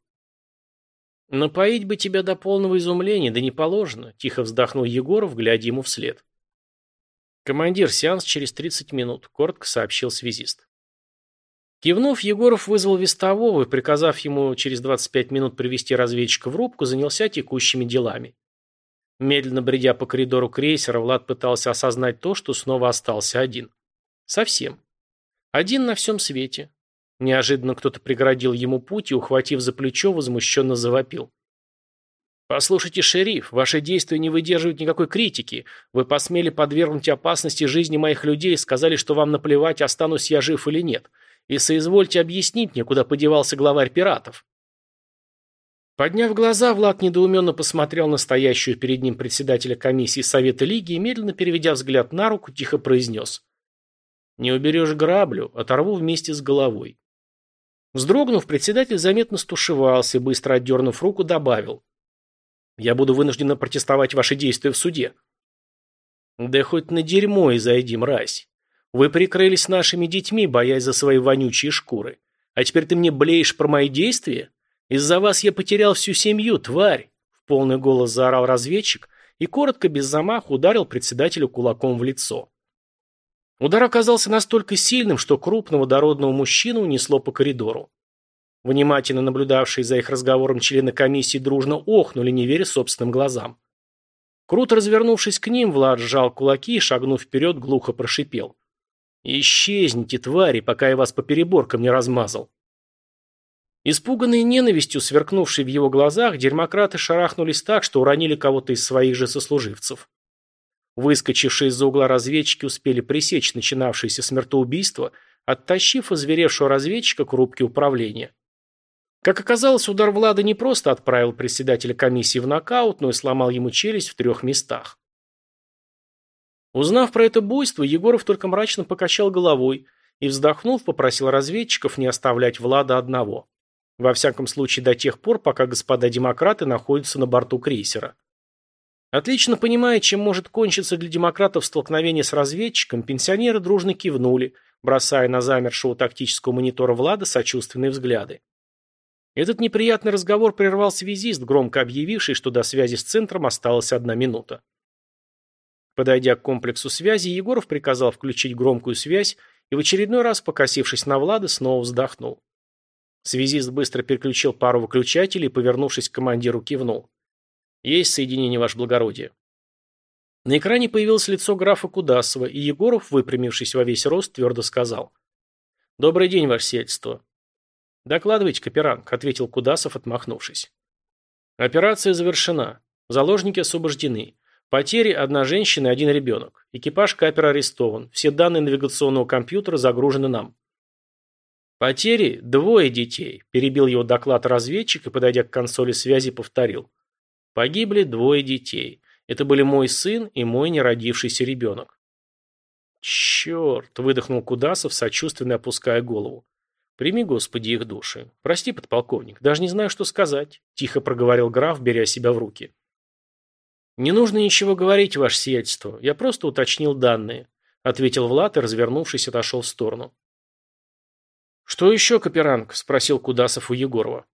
«Напоить бы тебя до полного изумления, да не положено», — тихо вздохнул Егоров, глядя ему вслед. «Командир, сеанс через тридцать минут», — коротко сообщил связист. Кивнув, Егоров вызвал вестового и, приказав ему через двадцать пять минут привести разведчика в рубку, занялся текущими делами. Медленно бредя по коридору крейсера, Влад пытался осознать то, что снова остался один. Совсем. Один на всем свете. Неожиданно кто-то преградил ему путь и, ухватив за плечо, возмущенно завопил. «Послушайте, шериф, ваши действия не выдерживают никакой критики. Вы посмели подвергнуть опасности жизни моих людей и сказали, что вам наплевать, останусь я жив или нет. И соизвольте объяснить мне, куда подевался главарь пиратов». Подняв глаза, Влад недоуменно посмотрел на стоящую перед ним председателя комиссии Совета Лиги и, медленно переведя взгляд на руку, тихо произнес. Не уберешь граблю, оторву вместе с головой. Вздрогнув, председатель заметно стушевался и, быстро отдернув руку, добавил. «Я буду вынужден протестовать ваши действия в суде». «Да хоть на дерьмо и зайди, мразь. Вы прикрылись нашими детьми, боясь за свои вонючие шкуры. А теперь ты мне блеешь про мои действия? Из-за вас я потерял всю семью, тварь!» В полный голос заорал разведчик и коротко, без замаха, ударил председателю кулаком в лицо. Удар оказался настолько сильным, что крупного дородного мужчину унесло по коридору. Внимательно наблюдавшие за их разговором члены комиссии дружно охнули, не веря собственным глазам. Круто развернувшись к ним, Влад сжал кулаки и, шагнув вперед, глухо прошипел. «Исчезните, твари, пока я вас по переборкам не размазал». Испуганные ненавистью, сверкнувшей в его глазах, демократы шарахнулись так, что уронили кого-то из своих же сослуживцев. Выскочившие из-за угла разведчики успели пресечь начинавшееся смертоубийство, оттащив озверевшего разведчика к рубке управления. Как оказалось, удар Влада не просто отправил председателя комиссии в нокаут, но и сломал ему челюсть в трех местах. Узнав про это буйство, Егоров только мрачно покачал головой и, вздохнув, попросил разведчиков не оставлять Влада одного. Во всяком случае, до тех пор, пока господа демократы находятся на борту крейсера. Отлично понимая, чем может кончиться для демократов столкновение с разведчиком, пенсионеры дружно кивнули, бросая на замершего тактического монитора Влада сочувственные взгляды. Этот неприятный разговор прервал связист, громко объявивший, что до связи с центром осталась одна минута. Подойдя к комплексу связи, Егоров приказал включить громкую связь и в очередной раз, покосившись на Влада, снова вздохнул. Связист быстро переключил пару выключателей и, повернувшись к командиру, кивнул. «Есть соединение, ваше благородие». На экране появилось лицо графа Кудасова, и Егоров, выпрямившись во весь рост, твердо сказал. «Добрый день, ваше сельство». «Докладывайте, Каперанг», — ответил Кудасов, отмахнувшись. «Операция завершена. Заложники освобождены. Потери – одна женщина и один ребенок. Экипаж капера арестован. Все данные навигационного компьютера загружены нам». «Потери – двое детей», – перебил его доклад разведчик и, подойдя к консоли связи, повторил. Погибли двое детей. Это были мой сын и мой неродившийся ребенок. «Черт!» – выдохнул Кудасов, сочувственно опуская голову. «Прими, Господи, их души. Прости, подполковник, даже не знаю, что сказать», – тихо проговорил граф, беря себя в руки. «Не нужно ничего говорить, ваше сиятельство. Я просто уточнил данные», – ответил Влад и, развернувшись, отошел в сторону. «Что еще, Каперанг?» – спросил Кудасов у Егорова.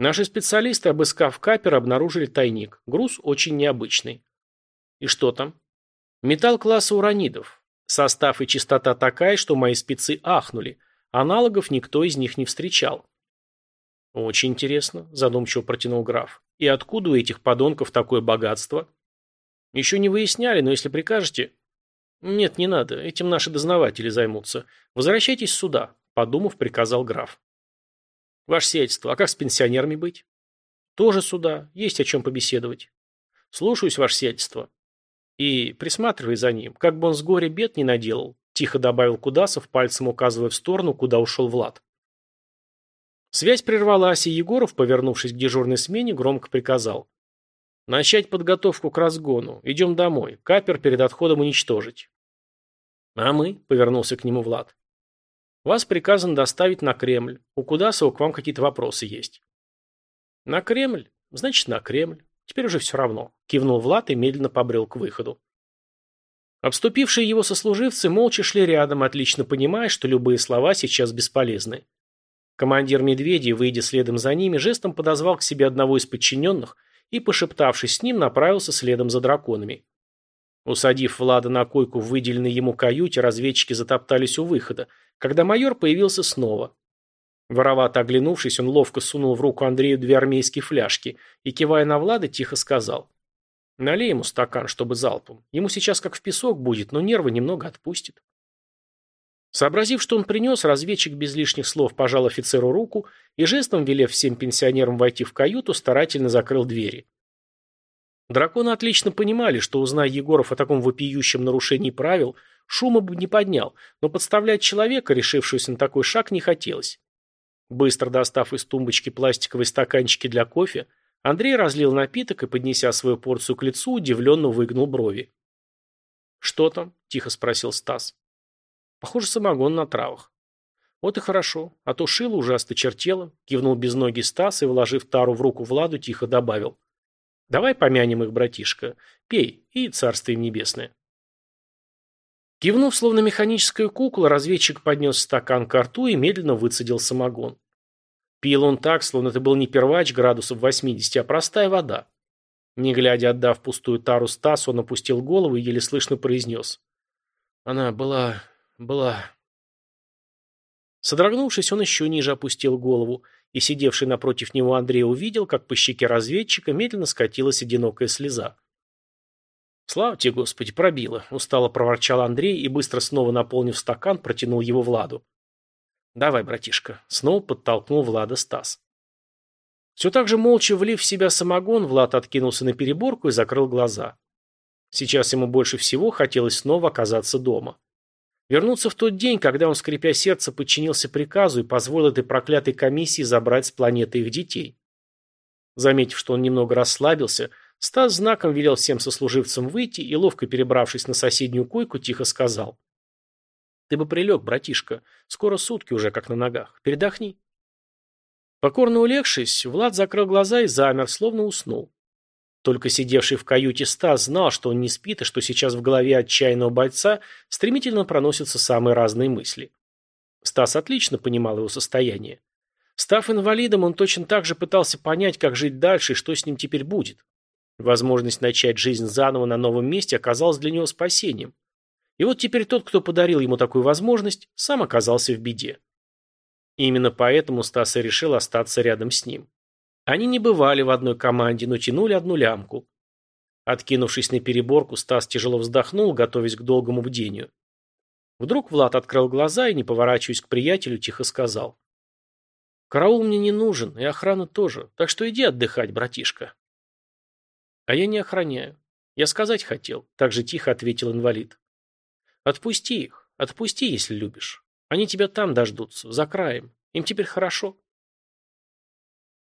Наши специалисты, обыскав капер, обнаружили тайник. Груз очень необычный. И что там? Металл класса уранидов. Состав и чистота такая, что мои спецы ахнули. Аналогов никто из них не встречал. Очень интересно, задумчиво протянул граф. И откуда у этих подонков такое богатство? Еще не выясняли, но если прикажете... Нет, не надо, этим наши дознаватели займутся. Возвращайтесь сюда, подумав, приказал граф. Ваше сиятельство, а как с пенсионерами быть? Тоже сюда, есть о чем побеседовать. Слушаюсь, ваше сиятельство. И присматривай за ним, как бы он с горя бед не наделал, тихо добавил Кудасов, пальцем указывая в сторону, куда ушел Влад. Связь прервалась, и Егоров, повернувшись к дежурной смене, громко приказал. «Начать подготовку к разгону. Идем домой. Капер перед отходом уничтожить». «А мы?» — повернулся к нему Влад. «Вас приказано доставить на Кремль. У Кудасова к вам какие-то вопросы есть». «На Кремль? Значит, на Кремль. Теперь уже все равно. Кивнул Влад и медленно побрел к выходу. Обступившие его сослуживцы молча шли рядом, отлично понимая, что любые слова сейчас бесполезны. Командир Медведей, выйдя следом за ними, жестом подозвал к себе одного из подчиненных и, пошептавшись с ним, направился следом за драконами. Усадив Влада на койку в выделенной ему каюте, разведчики затоптались у выхода, когда майор появился снова. Воровато оглянувшись, он ловко сунул в руку Андрею две армейские фляжки и, кивая на Влада, тихо сказал. «Налей ему стакан, чтобы залпом. Ему сейчас как в песок будет, но нервы немного отпустит». Сообразив, что он принес, разведчик без лишних слов пожал офицеру руку и жестом, велев всем пенсионерам войти в каюту, старательно закрыл двери. Драконы отлично понимали, что, узная Егоров о таком вопиющем нарушении правил, шума бы не поднял, но подставлять человека, решившегося на такой шаг, не хотелось. Быстро достав из тумбочки пластиковые стаканчики для кофе, Андрей разлил напиток и, поднеся свою порцию к лицу, удивленно выгнул брови. «Что там?» – тихо спросил Стас. «Похоже, самогон на травах». «Вот и хорошо, а то шило уже осточертело», – кивнул безногий Стас и, вложив тару в руку Владу, тихо добавил. «Давай помянем их, братишка. Пей, и царствие небесное». Кивнув, словно механическая кукла, разведчик поднес стакан к рту и медленно выцедил самогон. Пил он так, словно это был не первач градусов 80, а простая вода. Не глядя, отдав пустую тару Стасу, он опустил голову и еле слышно произнес. Она была... была... Содрогнувшись, он еще ниже опустил голову, и сидевший напротив него Андрей увидел, как по щеке разведчика медленно скатилась одинокая слеза. «Слава тебе, Господи, пробило!» – устало проворчал Андрей и, быстро снова наполнив стакан, протянул его Владу. «Давай, братишка», – снова подтолкнул Влада Стас. Все так же молча влив в себя самогон, Влад откинулся на переборку и закрыл глаза. Сейчас ему больше всего хотелось снова оказаться дома. Вернуться в тот день, когда он, скрипя сердце, подчинился приказу и позволил этой проклятой комиссии забрать с планеты их детей. Заметив, что он немного расслабился, Стас знаком велел всем сослуживцам выйти и, ловко перебравшись на соседнюю койку, тихо сказал. «Ты бы прилег, братишка. Скоро сутки уже как на ногах. Передохни». Покорно улегшись, Влад закрыл глаза и замер, словно уснул. Только сидевший в каюте Стас знал, что он не спит и что сейчас в голове отчаянного бойца стремительно проносятся самые разные мысли. Стас отлично понимал его состояние. Став инвалидом, он точно так же пытался понять, как жить дальше и что с ним теперь будет. Возможность начать жизнь заново на новом месте оказалась для него спасением. И вот теперь тот, кто подарил ему такую возможность, сам оказался в беде. И именно поэтому Стас и решил остаться рядом с ним. Они не бывали в одной команде, но тянули одну лямку. Откинувшись на переборку, Стас тяжело вздохнул, готовясь к долгому бдению. Вдруг Влад открыл глаза и, не поворачиваясь к приятелю, тихо сказал. «Караул мне не нужен, и охрана тоже, так что иди отдыхать, братишка». А я не охраняю. Я сказать хотел, так же тихо ответил инвалид. Отпусти их, отпусти, если любишь. Они тебя там дождутся, за краем. Им теперь хорошо.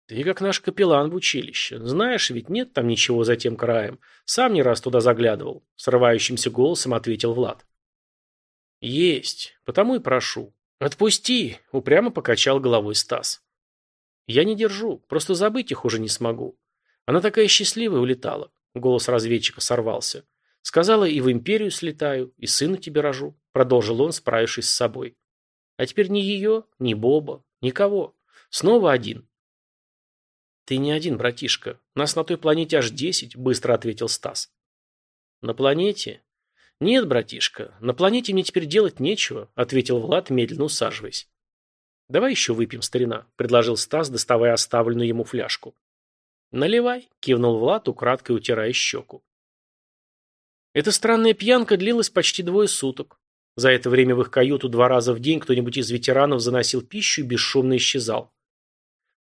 Ты как наш капеллан в училище. Знаешь, ведь нет там ничего за тем краем. Сам не раз туда заглядывал. Срывающимся голосом ответил Влад. Есть, потому и прошу. Отпусти, упрямо покачал головой Стас. Я не держу, просто забыть их уже не смогу. Она такая счастливая улетала. Голос разведчика сорвался. Сказала, и в империю слетаю, и сына тебе рожу. Продолжил он, справившись с собой. А теперь ни ее, ни Боба, никого. Снова один. Ты не один, братишка. Нас на той планете аж десять, быстро ответил Стас. На планете? «Нет, братишка, на планете мне теперь делать нечего», — ответил Влад, медленно усаживаясь. «Давай еще выпьем, старина», — предложил Стас, доставая оставленную ему фляжку. «Наливай», — кивнул Влад, украдкой утирая щеку. Эта странная пьянка длилась почти двое суток. За это время в их каюту два раза в день кто-нибудь из ветеранов заносил пищу и бесшумно исчезал.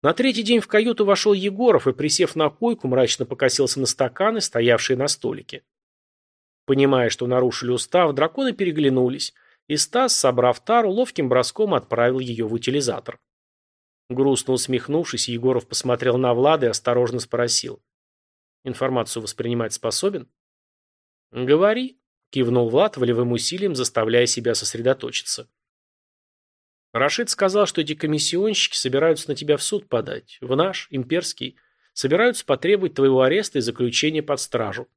На третий день в каюту вошел Егоров и, присев на койку, мрачно покосился на стаканы, стоявшие на столике. Понимая, что нарушили устав, драконы переглянулись, и Стас, собрав тару, ловким броском отправил ее в утилизатор. Грустно усмехнувшись, Егоров посмотрел на Влада и осторожно спросил. «Информацию воспринимать способен?» «Говори», — кивнул Влад волевым усилием, заставляя себя сосредоточиться. Рашид сказал, что эти комиссионщики собираются на тебя в суд подать, в наш, имперский, собираются потребовать твоего ареста и заключения под стражу.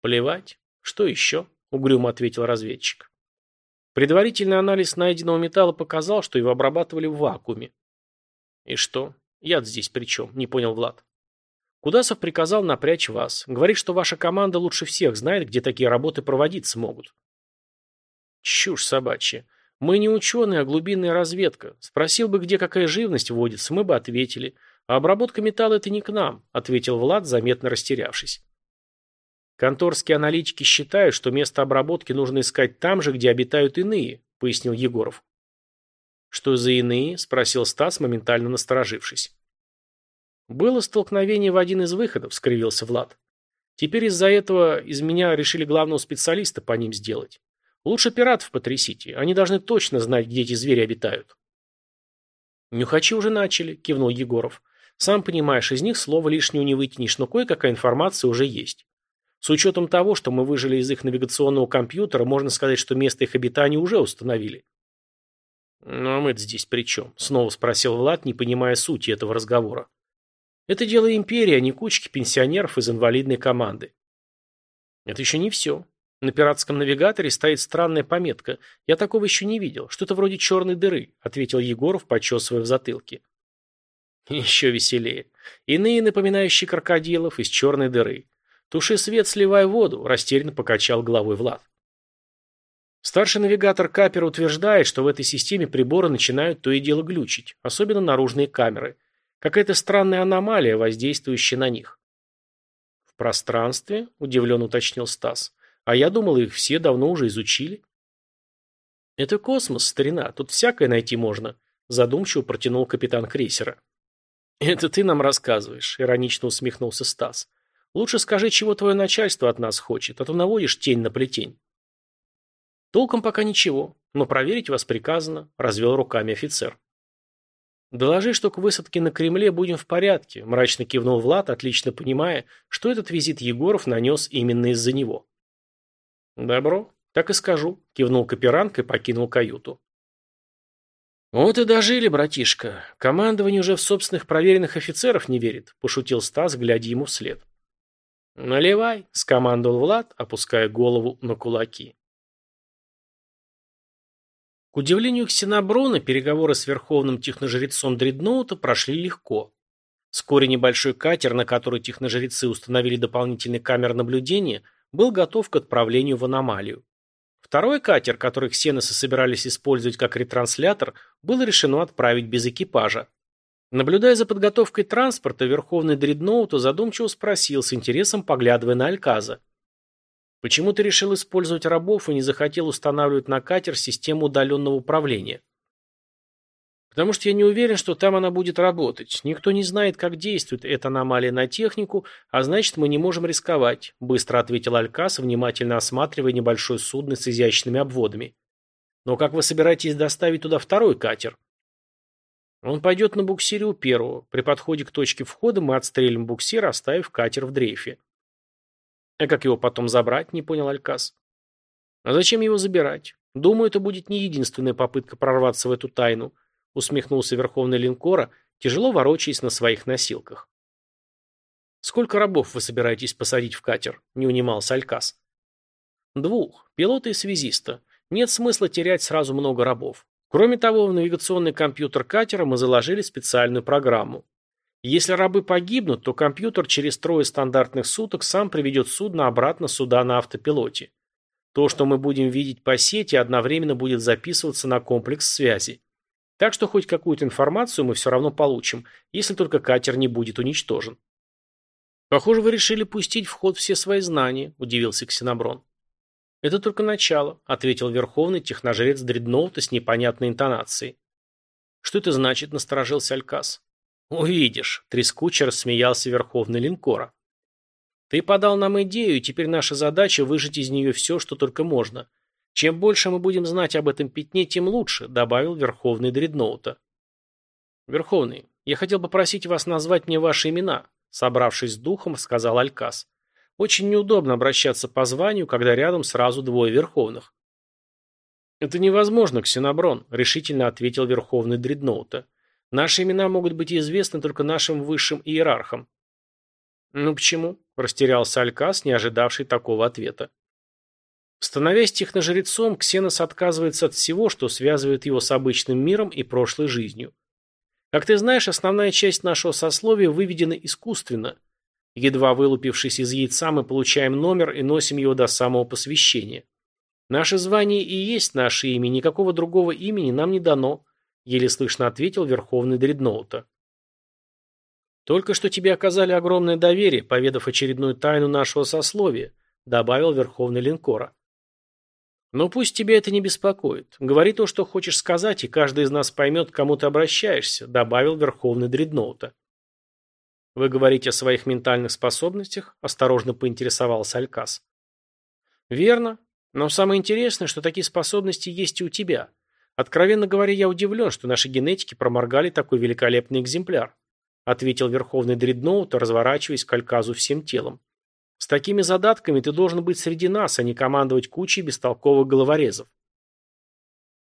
Плевать. Что еще? Угрюмо ответил разведчик. Предварительный анализ найденного металла показал, что его обрабатывали в вакууме. И что? Яд здесь при чем? Не понял Влад. Кудасов приказал напрячь вас. Говорит, что ваша команда лучше всех знает, где такие работы проводиться могут. Чушь собачья. Мы не ученые, а глубинная разведка. Спросил бы, где какая живность водится, мы бы ответили. А обработка металла это не к нам, ответил Влад, заметно растерявшись. Конторские аналитики считают, что место обработки нужно искать там же, где обитают иные, пояснил Егоров. Что за иные? спросил Стас, моментально насторожившись. Было столкновение в один из выходов, скривился Влад. Теперь из-за этого из меня решили главного специалиста по ним сделать. Лучше пиратов потрясите. Они должны точно знать, где эти звери обитают. Нюхачи уже начали, кивнул Егоров. Сам понимаешь, из них слова лишнего не вытянешь, но кое-какая информация уже есть. С учетом того, что мы выжили из их навигационного компьютера, можно сказать, что место их обитания уже установили. «Ну а мы-то здесь при чем?» – снова спросил Влад, не понимая сути этого разговора. «Это дело империи, а не кучки пенсионеров из инвалидной команды». «Это еще не все. На пиратском навигаторе стоит странная пометка. Я такого еще не видел. Что-то вроде черной дыры, ответил Егоров, почесывая в затылке. Еще веселее. Иные, напоминающие крокодилов, из черной дыры. Туши свет, сливай воду, растерянно покачал головой Влад. Старший навигатор Капер утверждает, что в этой системе приборы начинают то и дело глючить, особенно наружные камеры. Какая-то странная аномалия, воздействующая на них. В пространстве, удивленно уточнил Стас. А я думал, их все давно уже изучили. Это космос, старина, тут всякое найти можно, задумчиво протянул капитан крейсера. Это ты нам рассказываешь, иронично усмехнулся Стас. Лучше скажи, чего твое начальство от нас хочет, а то наводишь тень на плетень. Толком пока ничего, но проверить вас приказано, развел руками офицер. «Доложи, что к высадке на Кремле будем в порядке», мрачно кивнул Влад, отлично понимая, что этот визит Егоров нанес именно из-за него. «Добро, так и скажу», – кивнул Каперанг и покинул каюту. «Вот и дожили, братишка. Командование уже в собственных проверенных офицеров не верит», – пошутил Стас, глядя ему вслед. «Наливай», – скомандовал Влад, опуская голову на кулаки. К удивлению Ксеноброна, переговоры с верховным техножрецом Дредноута прошли легко. Вскоре небольшой катер, на который техножрецы установили дополнительные камеры наблюдения – был готов к отправлению в аномалию. Второй катер, который ксеносы собирались использовать как ретранслятор, было решено отправить без экипажа. Наблюдая за подготовкой транспорта, Верховный Дредноута задумчиво спросил, с интересом поглядывая на Альказа. «Почему ты решил использовать рабов и не захотел устанавливать на катер систему удаленного управления?» Потому что я не уверен, что там она будет работать. Никто не знает, как действует эта аномалия на технику, а значит, мы не можем рисковать», – быстро ответил Алькас, внимательно осматривая небольшое судно с изящными обводами. «Но как вы собираетесь доставить туда второй катер?» «Он пойдет на буксире у первого. При подходе к точке входа мы отстрелим буксир, оставив катер в дрейфе». «А как его потом забрать?» – не понял Алькас. «А зачем его забирать? Думаю, это будет не единственная попытка прорваться в эту тайну» усмехнулся верховный линкора, тяжело ворочаясь на своих носилках. «Сколько рабов вы собираетесь посадить в катер?» – не унимался Алькас. «Двух. Пилота и связиста. Нет смысла терять сразу много рабов. Кроме того, в навигационный компьютер катера мы заложили специальную программу. Если рабы погибнут, то компьютер через трое стандартных суток сам приведет судно обратно сюда на автопилоте. То, что мы будем видеть по сети, одновременно будет записываться на комплекс связи. Так что хоть какую-то информацию мы все равно получим, если только катер не будет уничтожен. «Похоже, вы решили пустить в ход все свои знания», – удивился Ксеноброн. «Это только начало», – ответил верховный техножрец Дредноута с непонятной интонацией. «Что это значит?» – насторожился Алькас. «Увидишь», – трескуче рассмеялся верховный линкора. «Ты подал нам идею, и теперь наша задача – выжать из нее все, что только можно. Чем больше мы будем знать об этом пятне, тем лучше», – добавил Верховный Дредноута. «Верховный, я хотел попросить вас назвать мне ваши имена», – собравшись с духом, сказал Алькас. «Очень неудобно обращаться по званию, когда рядом сразу двое Верховных». «Это невозможно, Ксеноброн», – решительно ответил Верховный Дредноута. «Наши имена могут быть известны только нашим высшим иерархам». «Ну почему?» – растерялся Алькас, не ожидавший такого ответа. Становясь техножрецом, Ксенос отказывается от всего, что связывает его с обычным миром и прошлой жизнью. Как ты знаешь, основная часть нашего сословия выведена искусственно. Едва вылупившись из яйца, мы получаем номер и носим его до самого посвящения. Наше звание и есть наше имя, никакого другого имени нам не дано, еле слышно ответил Верховный Дредноута. Только что тебе оказали огромное доверие, поведав очередную тайну нашего сословия, добавил Верховный Линкора. Но пусть тебя это не беспокоит. Говори то, что хочешь сказать, и каждый из нас поймет, к кому ты обращаешься», добавил Верховный Дредноута. «Вы говорите о своих ментальных способностях?» осторожно поинтересовался Алькас. «Верно. Но самое интересное, что такие способности есть и у тебя. Откровенно говоря, я удивлен, что наши генетики проморгали такой великолепный экземпляр», ответил Верховный Дредноут, разворачиваясь к Альказу всем телом. С такими задатками ты должен быть среди нас, а не командовать кучей бестолковых головорезов.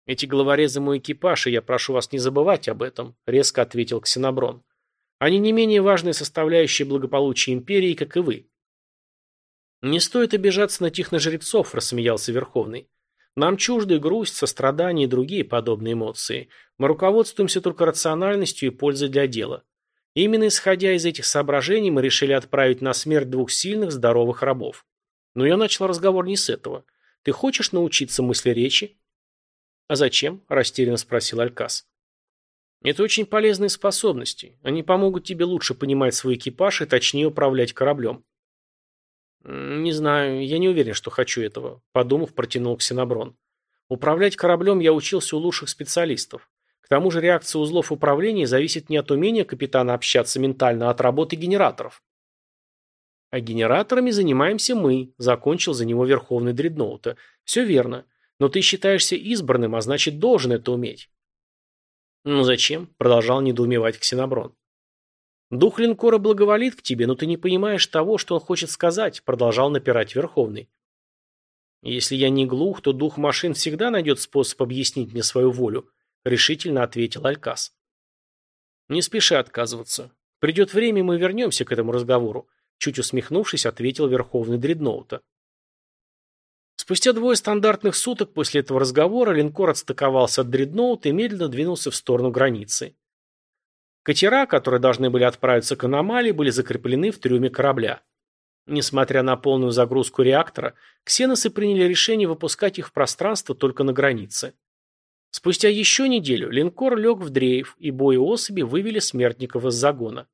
Эти головорезы мой экипаж, и я прошу вас не забывать об этом, резко ответил Ксеноброн. Они не менее важные составляющие благополучия империи, как и вы. Не стоит обижаться на техножрецов, рассмеялся Верховный. Нам чужды грусть, сострадание и другие подобные эмоции. Мы руководствуемся только рациональностью и пользой для дела. Именно исходя из этих соображений мы решили отправить на смерть двух сильных, здоровых рабов. Но я начал разговор не с этого. Ты хочешь научиться мысли речи? А зачем? Растерянно спросил Алькас. Это очень полезные способности. Они помогут тебе лучше понимать свой экипаж и точнее управлять кораблем. Не знаю, я не уверен, что хочу этого, подумав, протянул Ксеноброн. Управлять кораблем я учился у лучших специалистов. К тому же реакция узлов управления зависит не от умения капитана общаться ментально, а от работы генераторов. А генераторами занимаемся мы, закончил за него Верховный Дредноута. Все верно. Но ты считаешься избранным, а значит должен это уметь. Ну зачем? Продолжал недоумевать Ксеноброн. Дух линкора благоволит к тебе, но ты не понимаешь того, что он хочет сказать, продолжал напирать Верховный. Если я не глух, то дух машин всегда найдет способ объяснить мне свою волю, – решительно ответил Алькас. «Не спеши отказываться. Придет время, и мы вернемся к этому разговору», – чуть усмехнувшись, ответил Верховный Дредноута. Спустя двое стандартных суток после этого разговора линкор отстыковался от Дредноута и медленно двинулся в сторону границы. Катера, которые должны были отправиться к аномалии, были закреплены в трюме корабля. Несмотря на полную загрузку реактора, ксеносы приняли решение выпускать их в пространство только на границе. Спустя еще неделю линкор лег в дрейф, и боеособи вывели смертников из загона.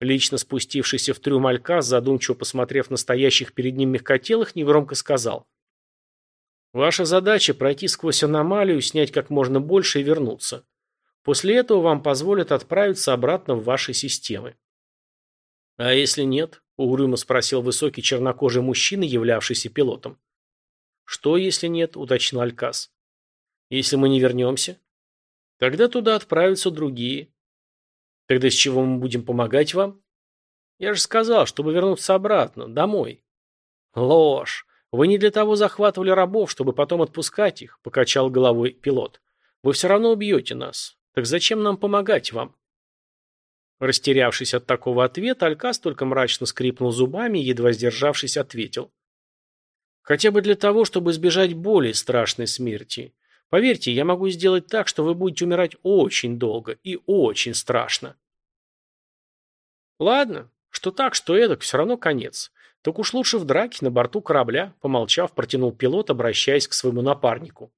Лично спустившийся в трюм Алькас, задумчиво посмотрев на стоящих перед ним мягкотелых, негромко сказал. «Ваша задача – пройти сквозь аномалию, снять как можно больше и вернуться. После этого вам позволят отправиться обратно в ваши системы». «А если нет?» – угрюмо спросил высокий чернокожий мужчина, являвшийся пилотом. «Что, если нет?» – уточнил Алькас. Если мы не вернемся? Тогда туда отправятся другие. Тогда с чего мы будем помогать вам? Я же сказал, чтобы вернуться обратно, домой. Ложь. Вы не для того захватывали рабов, чтобы потом отпускать их, покачал головой пилот. Вы все равно убьете нас. Так зачем нам помогать вам? Растерявшись от такого ответа, Алькас только мрачно скрипнул зубами и, едва сдержавшись, ответил. Хотя бы для того, чтобы избежать более страшной смерти. Поверьте, я могу сделать так, что вы будете умирать очень долго и очень страшно. Ладно, что так, что эдак, все равно конец. Так уж лучше в драке на борту корабля, помолчав, протянул пилот, обращаясь к своему напарнику.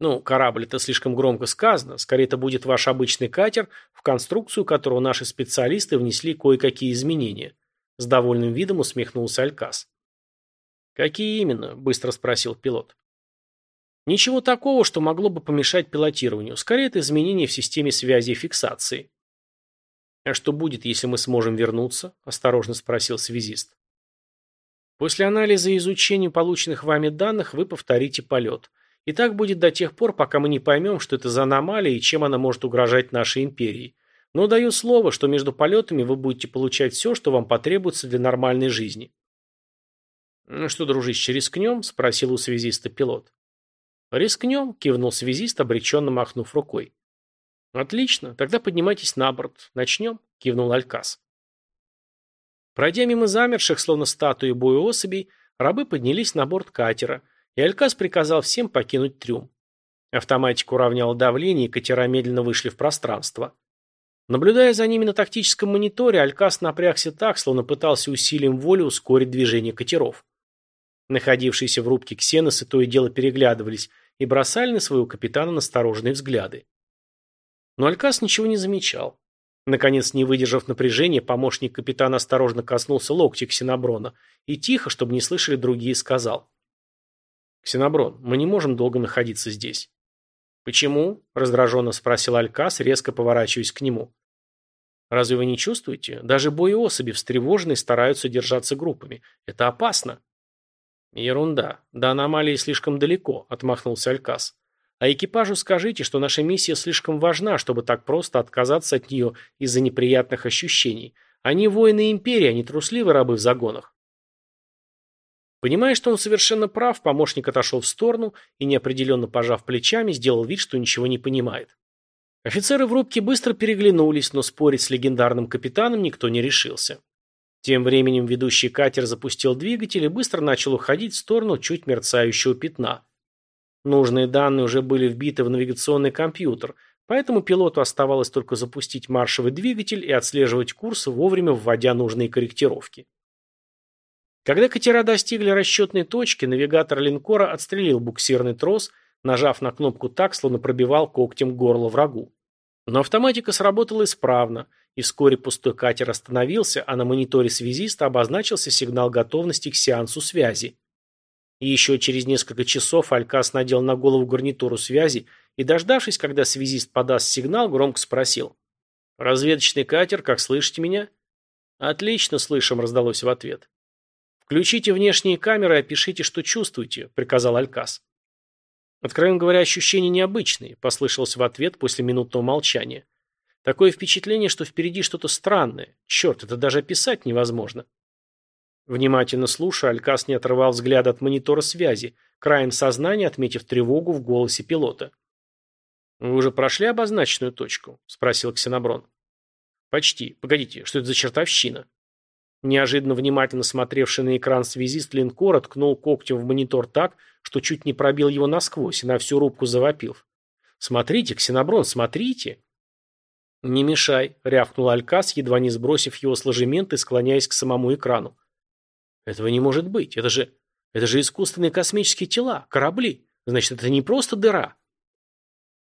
Ну, корабль это слишком громко сказано, скорее это будет ваш обычный катер, в конструкцию которого наши специалисты внесли кое-какие изменения. С довольным видом усмехнулся Алькас. «Какие именно?» – быстро спросил пилот. «Ничего такого, что могло бы помешать пилотированию. Скорее, это изменение в системе связи и фиксации». «А что будет, если мы сможем вернуться?» – осторожно спросил связист. «После анализа и изучения полученных вами данных вы повторите полет. И так будет до тех пор, пока мы не поймем, что это за аномалия и чем она может угрожать нашей империи. Но даю слово, что между полетами вы будете получать все, что вам потребуется для нормальной жизни. «Ну что, дружище, рискнем?» – спросил у связиста пилот. «Рискнем», – кивнул связист, обреченно махнув рукой. «Отлично, тогда поднимайтесь на борт. Начнем», – кивнул Алькас. Пройдя мимо замерших, словно статуи боеособей, рабы поднялись на борт катера, и приказал всем покинуть трюм. Автоматик уравнял давление, и катера медленно вышли в пространство. Наблюдая за ними на тактическом мониторе, Алькас напрягся так, словно пытался усилием воли ускорить движение катеров. Находившиеся в рубке ксеносы то и дело переглядывались и бросали на своего капитана настороженные взгляды. Но Алькас ничего не замечал. Наконец, не выдержав напряжения, помощник капитана осторожно коснулся локтя Ксеноброна и тихо, чтобы не слышали другие, сказал. «Ксеноброн, мы не можем долго находиться здесь. «Почему?» – раздраженно спросил Алькас, резко поворачиваясь к нему. «Разве вы не чувствуете? Даже боеособи встревоженные стараются держаться группами. Это опасно». «Ерунда. До аномалии слишком далеко», – отмахнулся Алькас. «А экипажу скажите, что наша миссия слишком важна, чтобы так просто отказаться от нее из-за неприятных ощущений. Они воины Империи, а не трусливые рабы в загонах». Понимая, что он совершенно прав, помощник отошел в сторону и, неопределенно пожав плечами, сделал вид, что ничего не понимает. Офицеры в рубке быстро переглянулись, но спорить с легендарным капитаном никто не решился. Тем временем ведущий катер запустил двигатель и быстро начал уходить в сторону чуть мерцающего пятна. Нужные данные уже были вбиты в навигационный компьютер, поэтому пилоту оставалось только запустить маршевый двигатель и отслеживать курс, вовремя вводя нужные корректировки. Когда катера достигли расчетной точки, навигатор линкора отстрелил буксирный трос, нажав на кнопку так, словно пробивал когтем горло врагу. Но автоматика сработала исправно, и вскоре пустой катер остановился, а на мониторе связиста обозначился сигнал готовности к сеансу связи. И еще через несколько часов Алькас надел на голову гарнитуру связи и, дождавшись, когда связист подаст сигнал, громко спросил. «Разведочный катер, как слышите меня?» «Отлично слышим», раздалось в ответ. «Включите внешние камеры и опишите, что чувствуете», – приказал Алькас. «Откровенно говоря, ощущения необычные», – послышалось в ответ после минутного молчания. «Такое впечатление, что впереди что-то странное. Черт, это даже описать невозможно». Внимательно слушая, Алькас не отрывал взгляда от монитора связи, краем сознания отметив тревогу в голосе пилота. «Вы уже прошли обозначенную точку?» – спросил Ксеноброн. «Почти. Погодите, что это за чертовщина?» Неожиданно внимательно смотревший на экран связист линкора ткнул когтем в монитор так, что чуть не пробил его насквозь и на всю рубку завопил. «Смотрите, Ксеноброн, смотрите!» «Не мешай», — рявкнул Алькас, едва не сбросив его с ложемента и склоняясь к самому экрану. «Этого не может быть. Это же... Это же искусственные космические тела, корабли. Значит, это не просто дыра».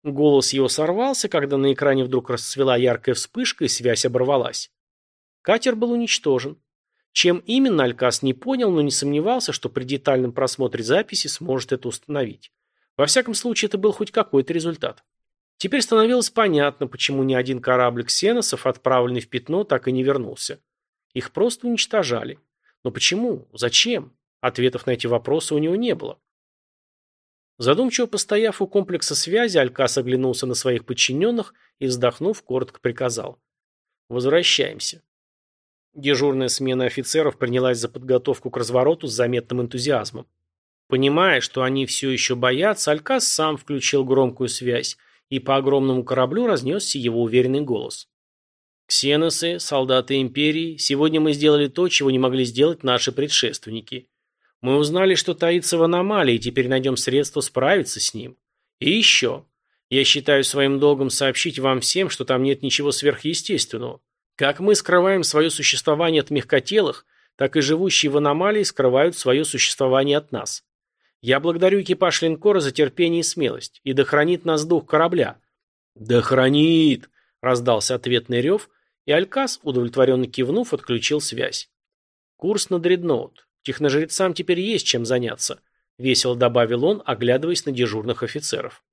Голос его сорвался, когда на экране вдруг расцвела яркая вспышка, и связь оборвалась. Катер был уничтожен. Чем именно Алькас не понял, но не сомневался, что при детальном просмотре записи сможет это установить. Во всяком случае, это был хоть какой-то результат. Теперь становилось понятно, почему ни один корабль ксеносов, отправленный в пятно, так и не вернулся. Их просто уничтожали. Но почему? Зачем? Ответов на эти вопросы у него не было. Задумчиво постояв у комплекса связи, Алькас оглянулся на своих подчиненных и, вздохнув, коротко приказал. «Возвращаемся. Дежурная смена офицеров принялась за подготовку к развороту с заметным энтузиазмом. Понимая, что они все еще боятся, Алькас сам включил громкую связь, и по огромному кораблю разнесся его уверенный голос. «Ксеносы, солдаты Империи, сегодня мы сделали то, чего не могли сделать наши предшественники. Мы узнали, что таится в аномалии, и теперь найдем средства справиться с ним. И еще. Я считаю своим долгом сообщить вам всем, что там нет ничего сверхъестественного. Как мы скрываем свое существование от мягкотелых, так и живущие в аномалии скрывают свое существование от нас. Я благодарю экипаж линкора за терпение и смелость, и да хранит нас дух корабля». «Да хранит!» – раздался ответный рев, и Алькас, удовлетворенно кивнув, отключил связь. «Курс на дредноут. Техножрецам теперь есть чем заняться», – весело добавил он, оглядываясь на дежурных офицеров.